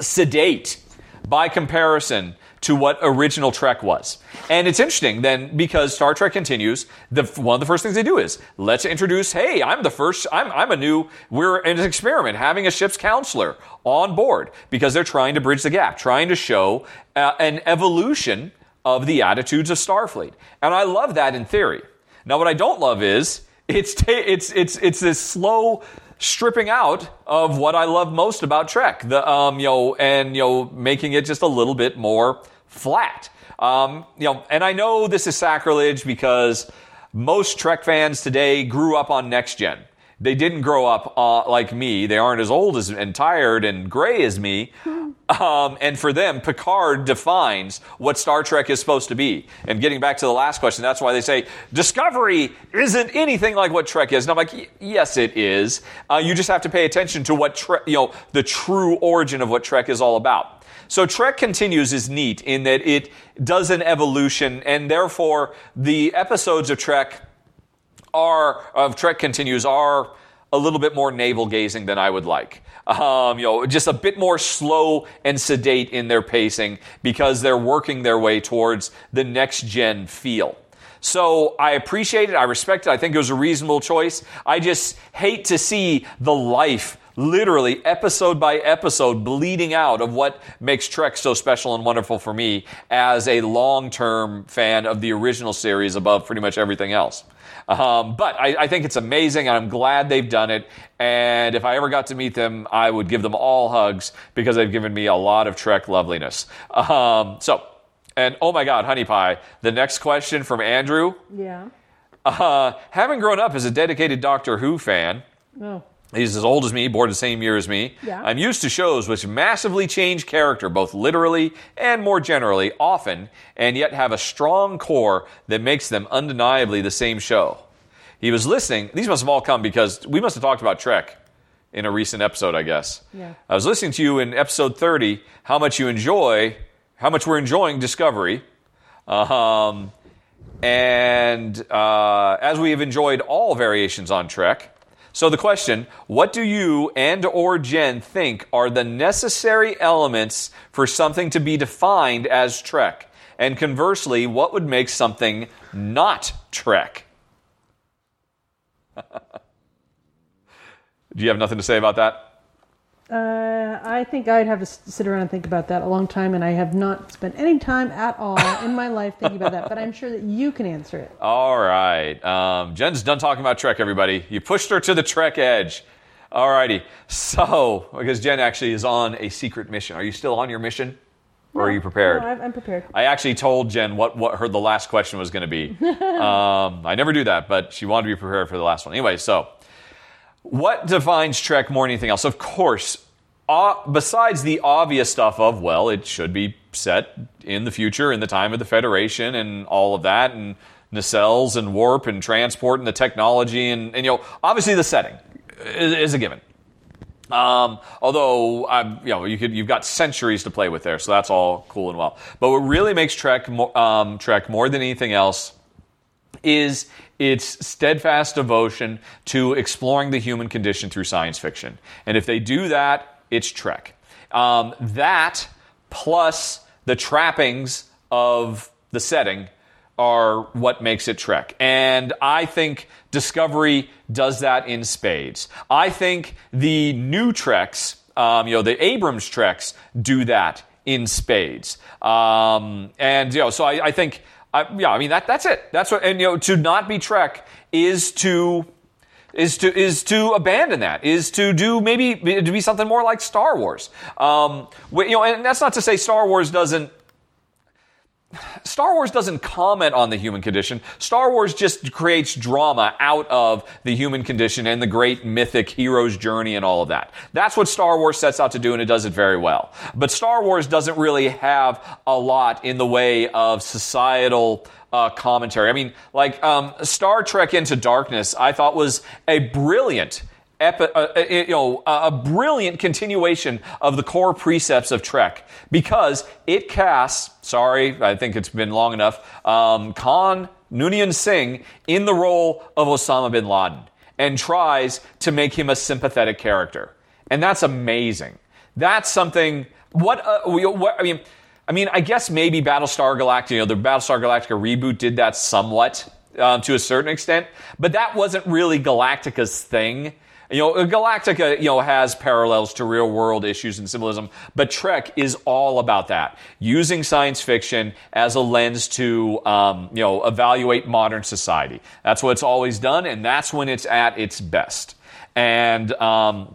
sedate by comparison to what original Trek was. And it's interesting then because Star Trek continues, the, one of the first things they do is let's introduce, hey, I'm the first, I'm, I'm a new, we're in an experiment having a ship's counselor on board because they're trying to bridge the gap, trying to show uh, an evolution of the attitudes of Starfleet. And I love that in theory. Now, what I don't love is it's, ta- it's, it's, it's this slow, stripping out of what I love most about Trek, the um, you know, and you know, making it just a little bit more flat. Um, you know, and I know this is sacrilege because most Trek fans today grew up on Next Gen. They didn't grow up uh, like me. They aren't as old as and tired and gray as me. Um, and for them, Picard defines what Star Trek is supposed to be. And getting back to the last question, that's why they say Discovery isn't anything like what Trek is. And I'm like, yes, it is. Uh, you just have to pay attention to what Trek, you know, the true origin of what Trek is all about. So Trek Continues is neat in that it does an evolution, and therefore the episodes of Trek are of Trek Continues are a little bit more navel gazing than I would like. Um, you know, just a bit more slow and sedate in their pacing because they're working their way towards the next gen feel. So I appreciate it. I respect it. I think it was a reasonable choice. I just hate to see the life literally episode by episode bleeding out of what makes Trek so special and wonderful for me as a long term fan of the original series above pretty much everything else. Um, but I, I, think it's amazing, and I'm glad they've done it. And if I ever got to meet them, I would give them all hugs because they've given me a lot of Trek loveliness. Um, so, and oh my God, honey pie. The next question from Andrew. Yeah. Uh, having grown up as a dedicated Doctor Who fan, Oh. He's as old as me, born the same year as me. Yeah. I'm used to shows which massively change character, both literally and more generally, often, and yet have a strong core that makes them undeniably the same show. He was listening. These must have all come because we must have talked about Trek in a recent episode, I guess. Yeah. I was listening to you in episode 30, how much you enjoy, how much we're enjoying Discovery. Um, and uh, as we have enjoyed all variations on Trek, so the question, what do you and or Jen think are the necessary elements for something to be defined as Trek? And conversely, what would make something not Trek? do you have nothing to say about that? Uh, I think I'd have to sit around and think about that a long time, and I have not spent any time at all in my life thinking about that. But I'm sure that you can answer it. All right. Um, Jen's done talking about Trek, everybody. You pushed her to the Trek edge. All righty. So, because Jen actually is on a secret mission. Are you still on your mission? Or are you prepared? No, I'm I'm prepared. I actually told Jen what, what her the last question was going to be. um, I never do that, but she wanted to be prepared for the last one. Anyway, so what defines Trek more than anything else? Of course, uh, besides the obvious stuff of well, it should be set in the future, in the time of the Federation, and all of that, and nacelles and warp and transport and the technology, and, and you know, obviously the setting is, is a given. Um, although um, you know you could, you've got centuries to play with there, so that's all cool and well. But what really makes Trek um, Trek more than anything else is its steadfast devotion to exploring the human condition through science fiction. And if they do that, it's Trek. Um, that plus the trappings of the setting are what makes it Trek. And I think Discovery does that in spades. I think the new Treks, um, you know, the Abrams Treks do that in spades. Um, and you know, so I, I think, I, yeah, I mean that that's it. That's what, and you know, to not be Trek is to is to is to abandon that is to do maybe to be something more like Star Wars. Um, you know, and that's not to say Star Wars doesn't Star Wars doesn't comment on the human condition. Star Wars just creates drama out of the human condition and the great mythic hero's journey and all of that. That's what Star Wars sets out to do, and it does it very well. But Star Wars doesn't really have a lot in the way of societal uh, commentary. I mean, like um, Star Trek Into Darkness, I thought was a brilliant epi- uh, uh, you know, a brilliant continuation of the core precepts of Trek because it casts, sorry, I think it's been long enough, um, Khan Noonien Singh in the role of Osama bin Laden and tries to make him a sympathetic character. And that's amazing. That's something, what, uh, what I mean, I mean, I guess maybe Battlestar Galactica, you know, the Battlestar Galactica reboot did that somewhat um, to a certain extent, but that wasn't really Galactica's thing. You know, Galactica, you know, has parallels to real world issues and symbolism, but Trek is all about that. Using science fiction as a lens to, um, you know, evaluate modern society. That's what it's always done, and that's when it's at its best. And, um,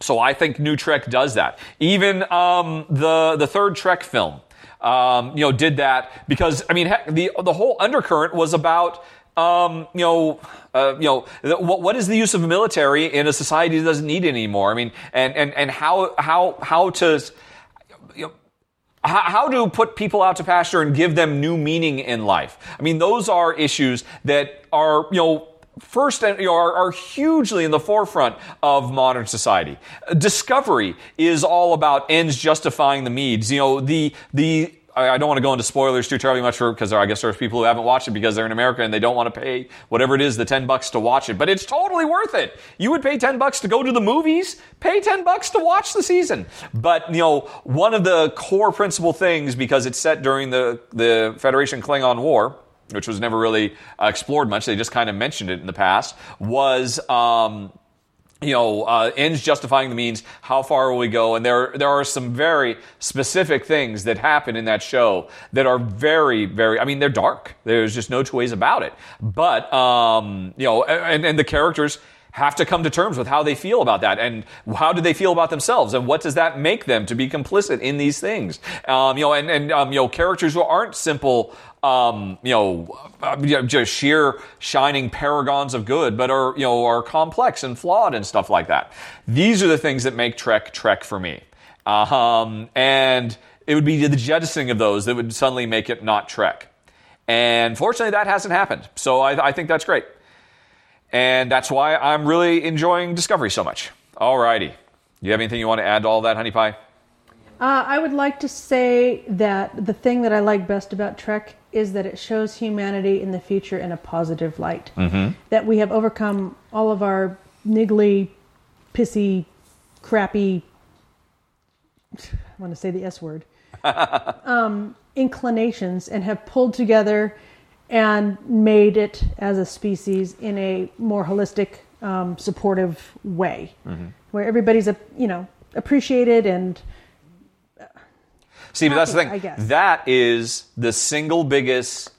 so I think New Trek does that. Even um, the the third Trek film, um, you know, did that because I mean, heck, the the whole undercurrent was about um, you know, uh, you know, what, what is the use of a military in a society that doesn't need it anymore? I mean, and, and, and how, how, how to, you know, how, how to put people out to pasture and give them new meaning in life. I mean, those are issues that are, you know, first are, are, hugely in the forefront of modern society. Discovery is all about ends justifying the means. You know, the the I don't want to go into spoilers too terribly much for because I guess there's people who haven't watched it because they're in America and they don't want to pay whatever it is the ten bucks to watch it. But it's totally worth it. You would pay ten bucks to go to the movies. Pay ten bucks to watch the season. But you know one of the core principal things because it's set during the the Federation Klingon War which was never really uh, explored much. They just kind of mentioned it in the past. Was um, you know, uh, ends justifying the means. How far will we go? And there, there are some very specific things that happen in that show that are very, very. I mean, they're dark. There's just no two ways about it. But um, you know, and, and the characters have to come to terms with how they feel about that and how do they feel about themselves and what does that make them to be complicit in these things um, you know and, and um, you know characters who aren't simple um, you know, uh, just sheer shining paragons of good, but are, you know, are complex and flawed and stuff like that. These are the things that make Trek Trek for me. Um, and it would be the jettisoning of those that would suddenly make it not Trek. And fortunately, that hasn't happened. So I, I think that's great. And that's why I'm really enjoying Discovery so much. Alrighty. Do you have anything you want to add to all that, Honey Pie? Uh, I would like to say that the thing that I like best about Trek is that it shows humanity in the future in a positive light. Mm-hmm. That we have overcome all of our niggly, pissy, crappy, I want to say the S word, um, inclinations and have pulled together and made it as a species in a more holistic, um, supportive way, mm-hmm. where everybody's, a, you know, appreciated and See, but that's the thing. I guess That is the single biggest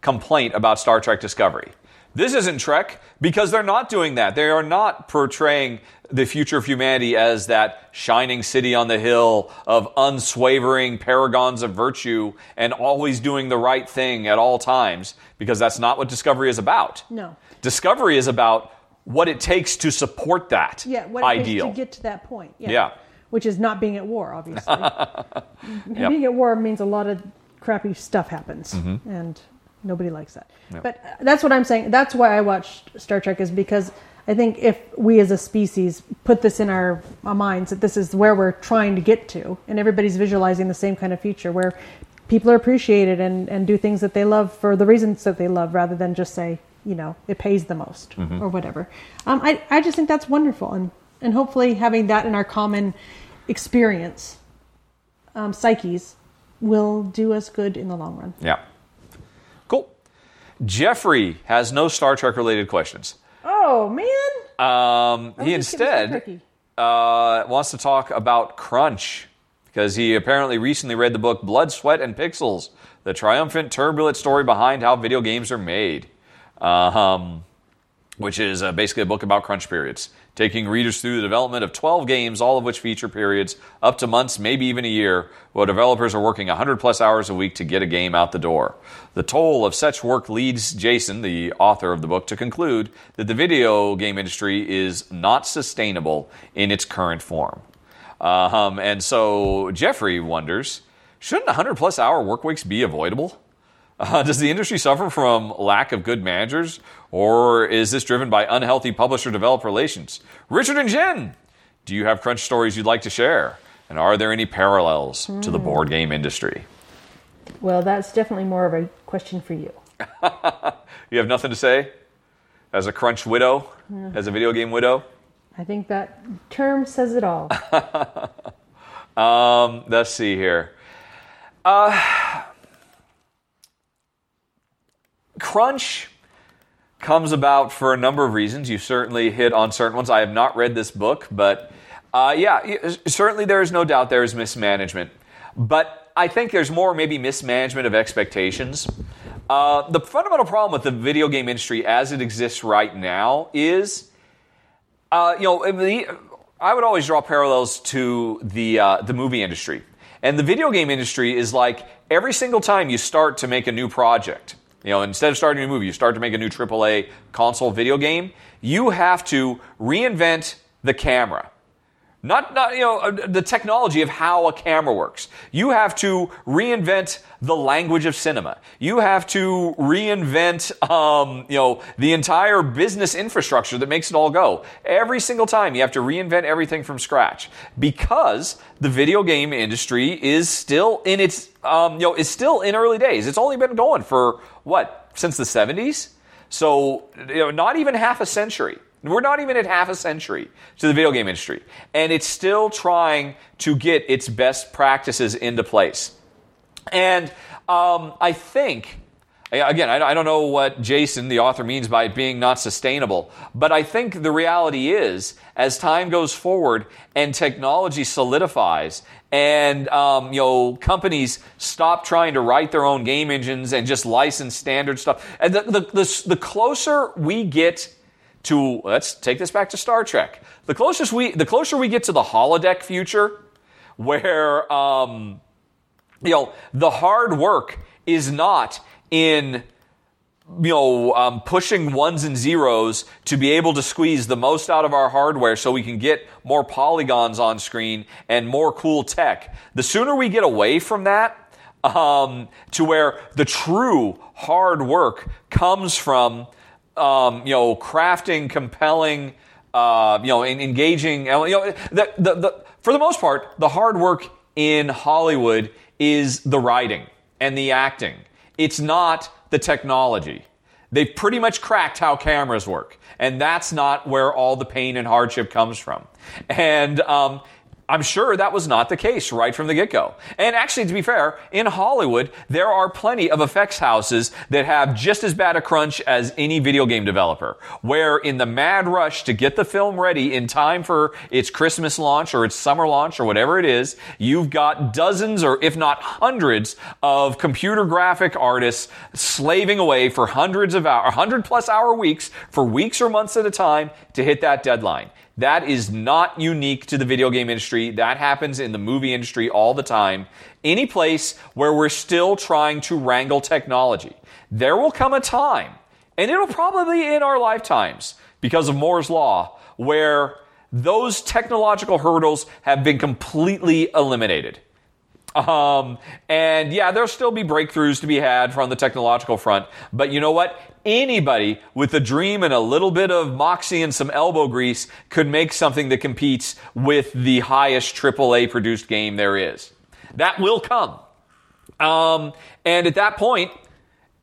complaint about Star Trek Discovery. This isn't Trek because they're not doing that. They are not portraying the future of humanity as that shining city on the hill of unswavering paragons of virtue and always doing the right thing at all times because that's not what Discovery is about. No. Discovery is about what it takes to support that yeah, what ideal. to get to that point. Yeah. yeah which is not being at war, obviously. yep. Being at war means a lot of crappy stuff happens, mm-hmm. and nobody likes that. Yep. But that's what I'm saying. That's why I watched Star Trek is because I think if we as a species put this in our, our minds that this is where we're trying to get to, and everybody's visualizing the same kind of future where people are appreciated and, and do things that they love for the reasons that they love rather than just say, you know, it pays the most mm-hmm. or whatever. Um, I, I just think that's wonderful. And and hopefully having that in our common experience, um, psyches, will do us good in the long run. Yeah. Cool. Jeffrey has no Star Trek related questions. Oh man. Um, he instead uh, wants to talk about Crunch because he apparently recently read the book Blood, Sweat, and Pixels The Triumphant, Turbulent Story Behind How Video Games Are Made, um, which is uh, basically a book about crunch periods, taking readers through the development of 12 games, all of which feature periods up to months, maybe even a year, while developers are working 100 plus hours a week to get a game out the door. The toll of such work leads Jason, the author of the book, to conclude that the video game industry is not sustainable in its current form. Um, and so Jeffrey wonders shouldn't 100 plus hour work weeks be avoidable? Uh, does the industry suffer from lack of good managers, or is this driven by unhealthy publisher developer relations? Richard and Jen, do you have crunch stories you'd like to share? And are there any parallels mm. to the board game industry? Well, that's definitely more of a question for you. you have nothing to say? As a crunch widow? Yeah. As a video game widow? I think that term says it all. um, let's see here. Uh, crunch comes about for a number of reasons. You certainly hit on certain ones. I have not read this book, but uh, yeah, certainly there is no doubt there is mismanagement. But I think there's more maybe mismanagement of expectations. Uh, the fundamental problem with the video game industry as it exists right now is uh, you know, the, I would always draw parallels to the uh, the movie industry, and the video game industry is like every single time you start to make a new project. You know, instead of starting a new movie, you start to make a new AAA console video game. You have to reinvent the camera. Not, not you know, uh, the technology of how a camera works. You have to reinvent the language of cinema. You have to reinvent, um, you know, the entire business infrastructure that makes it all go. Every single time you have to reinvent everything from scratch because the video game industry is still in its, um, you know, is still in early days. It's only been going for what since the 70s. So, you know, not even half a century. We're not even at half a century to the video game industry, and it's still trying to get its best practices into place. And um, I think, again, I, don't know what Jason, the author, means by being not sustainable, but I think the reality is, as time goes forward and technology solidifies, and um, you know companies stop trying to write their own game engines and just license standard stuff, and the, the, the, the closer we get to let's take this back to Star Trek. The closest we the closer we get to the holodeck future, where um, you know the hard work is not in you know um, pushing ones and zeros to be able to squeeze the most out of our hardware so we can get more polygons on screen and more cool tech. The sooner we get away from that. Um, to where the true hard work comes from um, you know, crafting compelling, uh, you know, engaging. You know, the, the, the, for the most part, the hard work in Hollywood is the writing and the acting. It's not the technology. They've pretty much cracked how cameras work, and that's not where all the pain and hardship comes from. And um, I'm sure that was not the case right from the get go. And actually, to be fair, in Hollywood, there are plenty of effects houses that have just as bad a crunch as any video game developer, where in the mad rush to get the film ready in time for its Christmas launch or its summer launch or whatever it is, you've got dozens or if not hundreds of computer graphic artists slaving away for hundreds of hours, 100 plus hour weeks for weeks or months at a time to hit that deadline. That is not unique to the video game industry. That happens in the movie industry all the time. Any place where we're still trying to wrangle technology. There will come a time, and it'll probably be in our lifetimes because of Moore's Law, where those technological hurdles have been completely eliminated. Um, and yeah, there'll still be breakthroughs to be had from the technological front. But you know what? Anybody with a dream and a little bit of moxie and some elbow grease could make something that competes with the highest AAA produced game there is. That will come. Um, and at that point,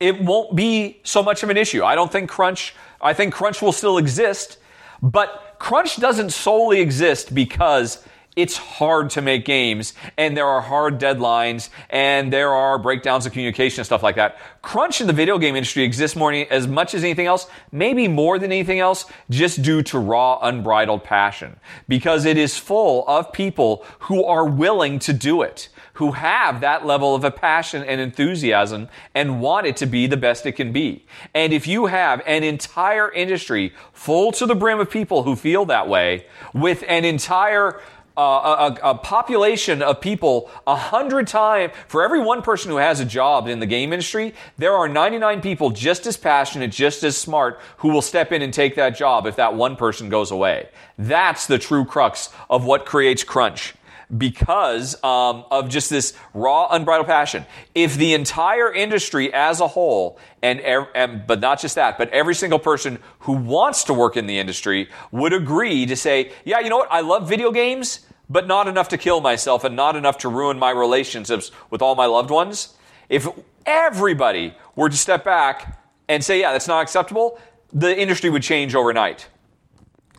it won't be so much of an issue. I don't think crunch, I think crunch will still exist, but crunch doesn't solely exist because it's hard to make games and there are hard deadlines and there are breakdowns of communication and stuff like that. Crunch in the video game industry exists more as much as anything else, maybe more than anything else, just due to raw, unbridled passion. Because it is full of people who are willing to do it, who have that level of a passion and enthusiasm and want it to be the best it can be. And if you have an entire industry full to the brim of people who feel that way, with an entire uh, a, a, population of people a hundred times for every one person who has a job in the game industry, there are 99 people just as passionate, just as smart who will step in and take that job if that one person goes away. That's the true crux of what creates crunch because um, of just this raw, unbridled passion. If the entire industry as a whole, and, and, but not just that, but every single person who wants to work in the industry would agree to say, yeah, you know what, I love video games, but not enough to kill myself and not enough to ruin my relationships with all my loved ones. If everybody were to step back and say, yeah, that's not acceptable, the industry would change overnight.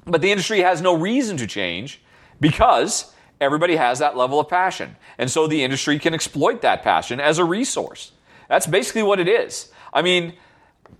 But the industry has no reason to change because Everybody has that level of passion. And so the industry can exploit that passion as a resource. That's basically what it is. I mean,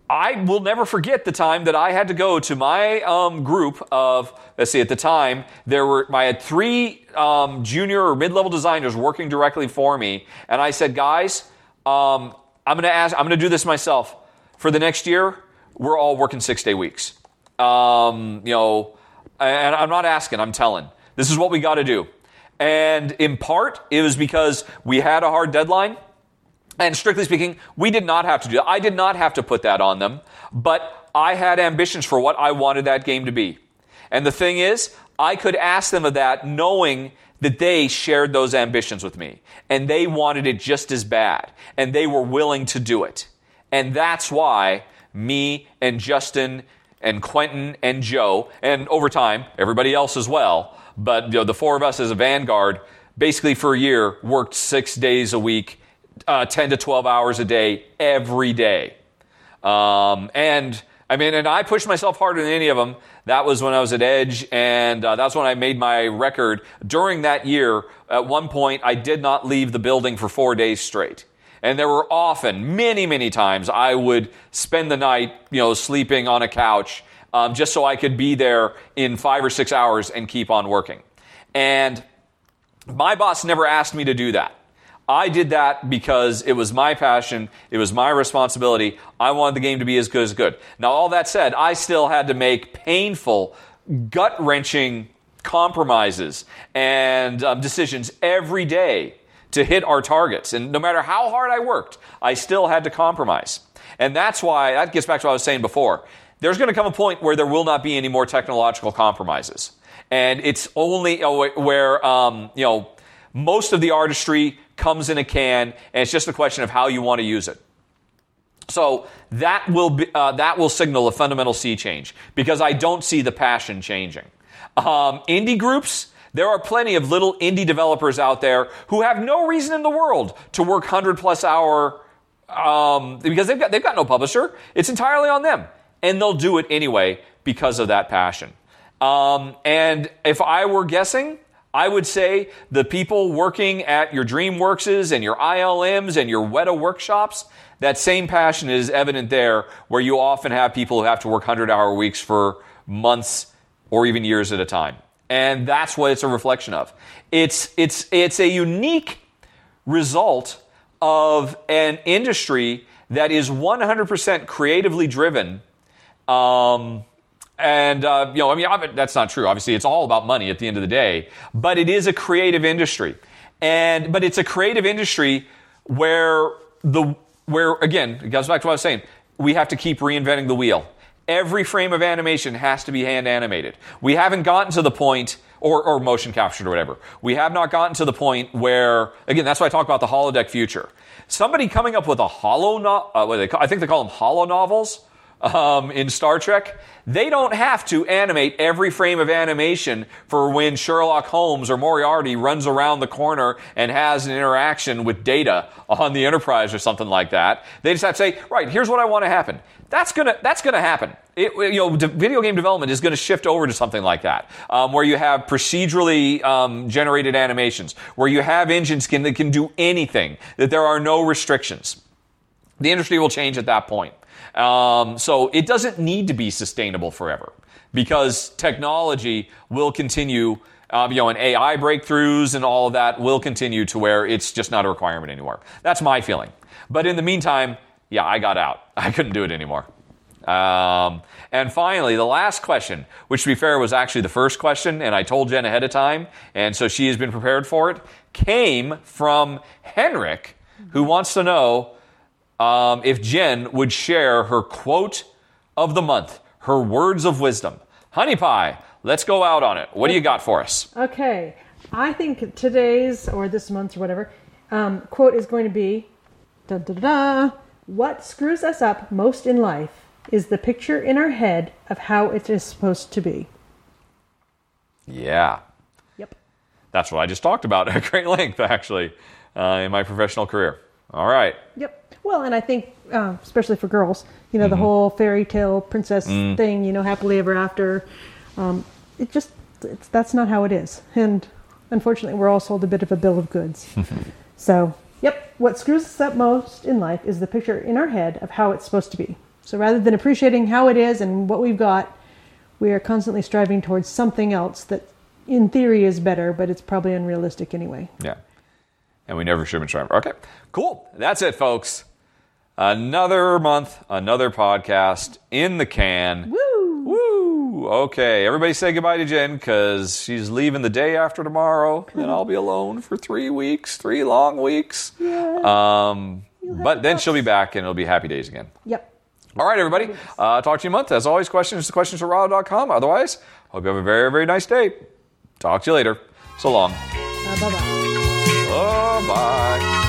I will never forget the time that I had to go to my um, group of, let's see, at the time, there were, I had three um, junior or mid level designers working directly for me. And I said, guys, um, I'm going to ask, I'm going to do this myself. For the next year, we're all working six day weeks. Um, you know, and I'm not asking, I'm telling. This is what we got to do. And in part, it was because we had a hard deadline. And strictly speaking, we did not have to do that. I did not have to put that on them, but I had ambitions for what I wanted that game to be. And the thing is, I could ask them of that knowing that they shared those ambitions with me. And they wanted it just as bad. And they were willing to do it. And that's why me and Justin and Quentin and Joe, and over time, everybody else as well, but you know, the four of us as a vanguard, basically for a year, worked six days a week, uh, 10 to 12 hours a day, every day. Um, and I mean, and I pushed myself harder than any of them. That was when I was at Edge, and uh, that's when I made my record. During that year, at one point, I did not leave the building for four days straight. And there were often, many, many times, I would spend the night, you know, sleeping on a couch um, just so I could be there in five or six hours and keep on working. And my boss never asked me to do that. I did that because it was my passion, it was my responsibility. I wanted the game to be as good as good. Now, all that said, I still had to make painful, gut wrenching compromises and um, decisions every day to hit our targets. And no matter how hard I worked, I still had to compromise. And that's why, that gets back to what I was saying before there's going to come a point where there will not be any more technological compromises. And it's only where, um, you know, most of the artistry comes in a can, and it's just a question of how you want to use it. So that will be, uh, that will signal a fundamental sea change because I don't see the passion changing. Um, indie groups, there are plenty of little indie developers out there who have no reason in the world to work hundred plus hour um, because they've got they've got no publisher. It's entirely on them and they'll do it anyway because of that passion. Um, and if I were guessing, I would say the people working at your DreamWorkses and your ILMs and your Weta workshops, that same passion is evident there, where you often have people who have to work 100 hour weeks for months or even years at a time. And that's what it's a reflection of. It's, it's, it's a unique result of an industry that is 100% creatively driven um, and uh, you know, I mean, that's not true. Obviously, it's all about money at the end of the day. But it is a creative industry, and but it's a creative industry where the where again it goes back to what I was saying. We have to keep reinventing the wheel. Every frame of animation has to be hand animated. We haven't gotten to the point, or, or motion captured or whatever. We have not gotten to the point where, again, that's why I talk about the holodeck future. Somebody coming up with a hollow, no, uh, I think they call them holonovels um, in Star Trek, they don't have to animate every frame of animation for when Sherlock Holmes or Moriarty runs around the corner and has an interaction with data on the Enterprise or something like that. They just have to say, right, here's what I want to happen. That's gonna that's gonna happen. It, you know, de- video game development is going to shift over to something like that, um, where you have procedurally um, generated animations, where you have engines can, that can do anything, that there are no restrictions. The industry will change at that point. Um, so it doesn't need to be sustainable forever because technology will continue. Um, you know, and AI breakthroughs and all of that will continue to where it's just not a requirement anymore. That's my feeling. But in the meantime, yeah, I got out. I couldn't do it anymore. Um, and finally, the last question, which to be fair was actually the first question, and I told Jen ahead of time, and so she has been prepared for it, came from Henrik, who wants to know um, if Jen would share her quote of the month, her words of wisdom. Honey Pie, let's go out on it. What do you got for us? Okay, I think today's or this month's or whatever um, quote is going to be, da da da. What screws us up most in life is the picture in our head of how it is supposed to be. Yeah. Yep. That's what I just talked about at great length, actually, uh, in my professional career. All right. Yep. Well, and I think, uh, especially for girls, you know, the whole fairy tale princess thing, you know, happily ever after. Um, it just, it's, that's not how it is. And unfortunately, we're all sold a bit of a bill of goods. so, yep. What screws us up most in life is the picture in our head of how it's supposed to be. So rather than appreciating how it is and what we've got, we are constantly striving towards something else that in theory is better, but it's probably unrealistic anyway. Yeah. And we never should have been striving. Okay. Cool. That's it, folks. Another month, another podcast in the can. Woo! Woo! Okay, everybody say goodbye to Jen because she's leaving the day after tomorrow, and I'll be alone for three weeks, three long weeks. Yeah. Um, but then she'll be back, and it'll be happy days again. Yep. All right, everybody. Uh, talk to you in a month. As always, questions to questions at Otherwise, hope you have a very, very nice day. Talk to you later. So long. Uh, bye bye. Bye bye.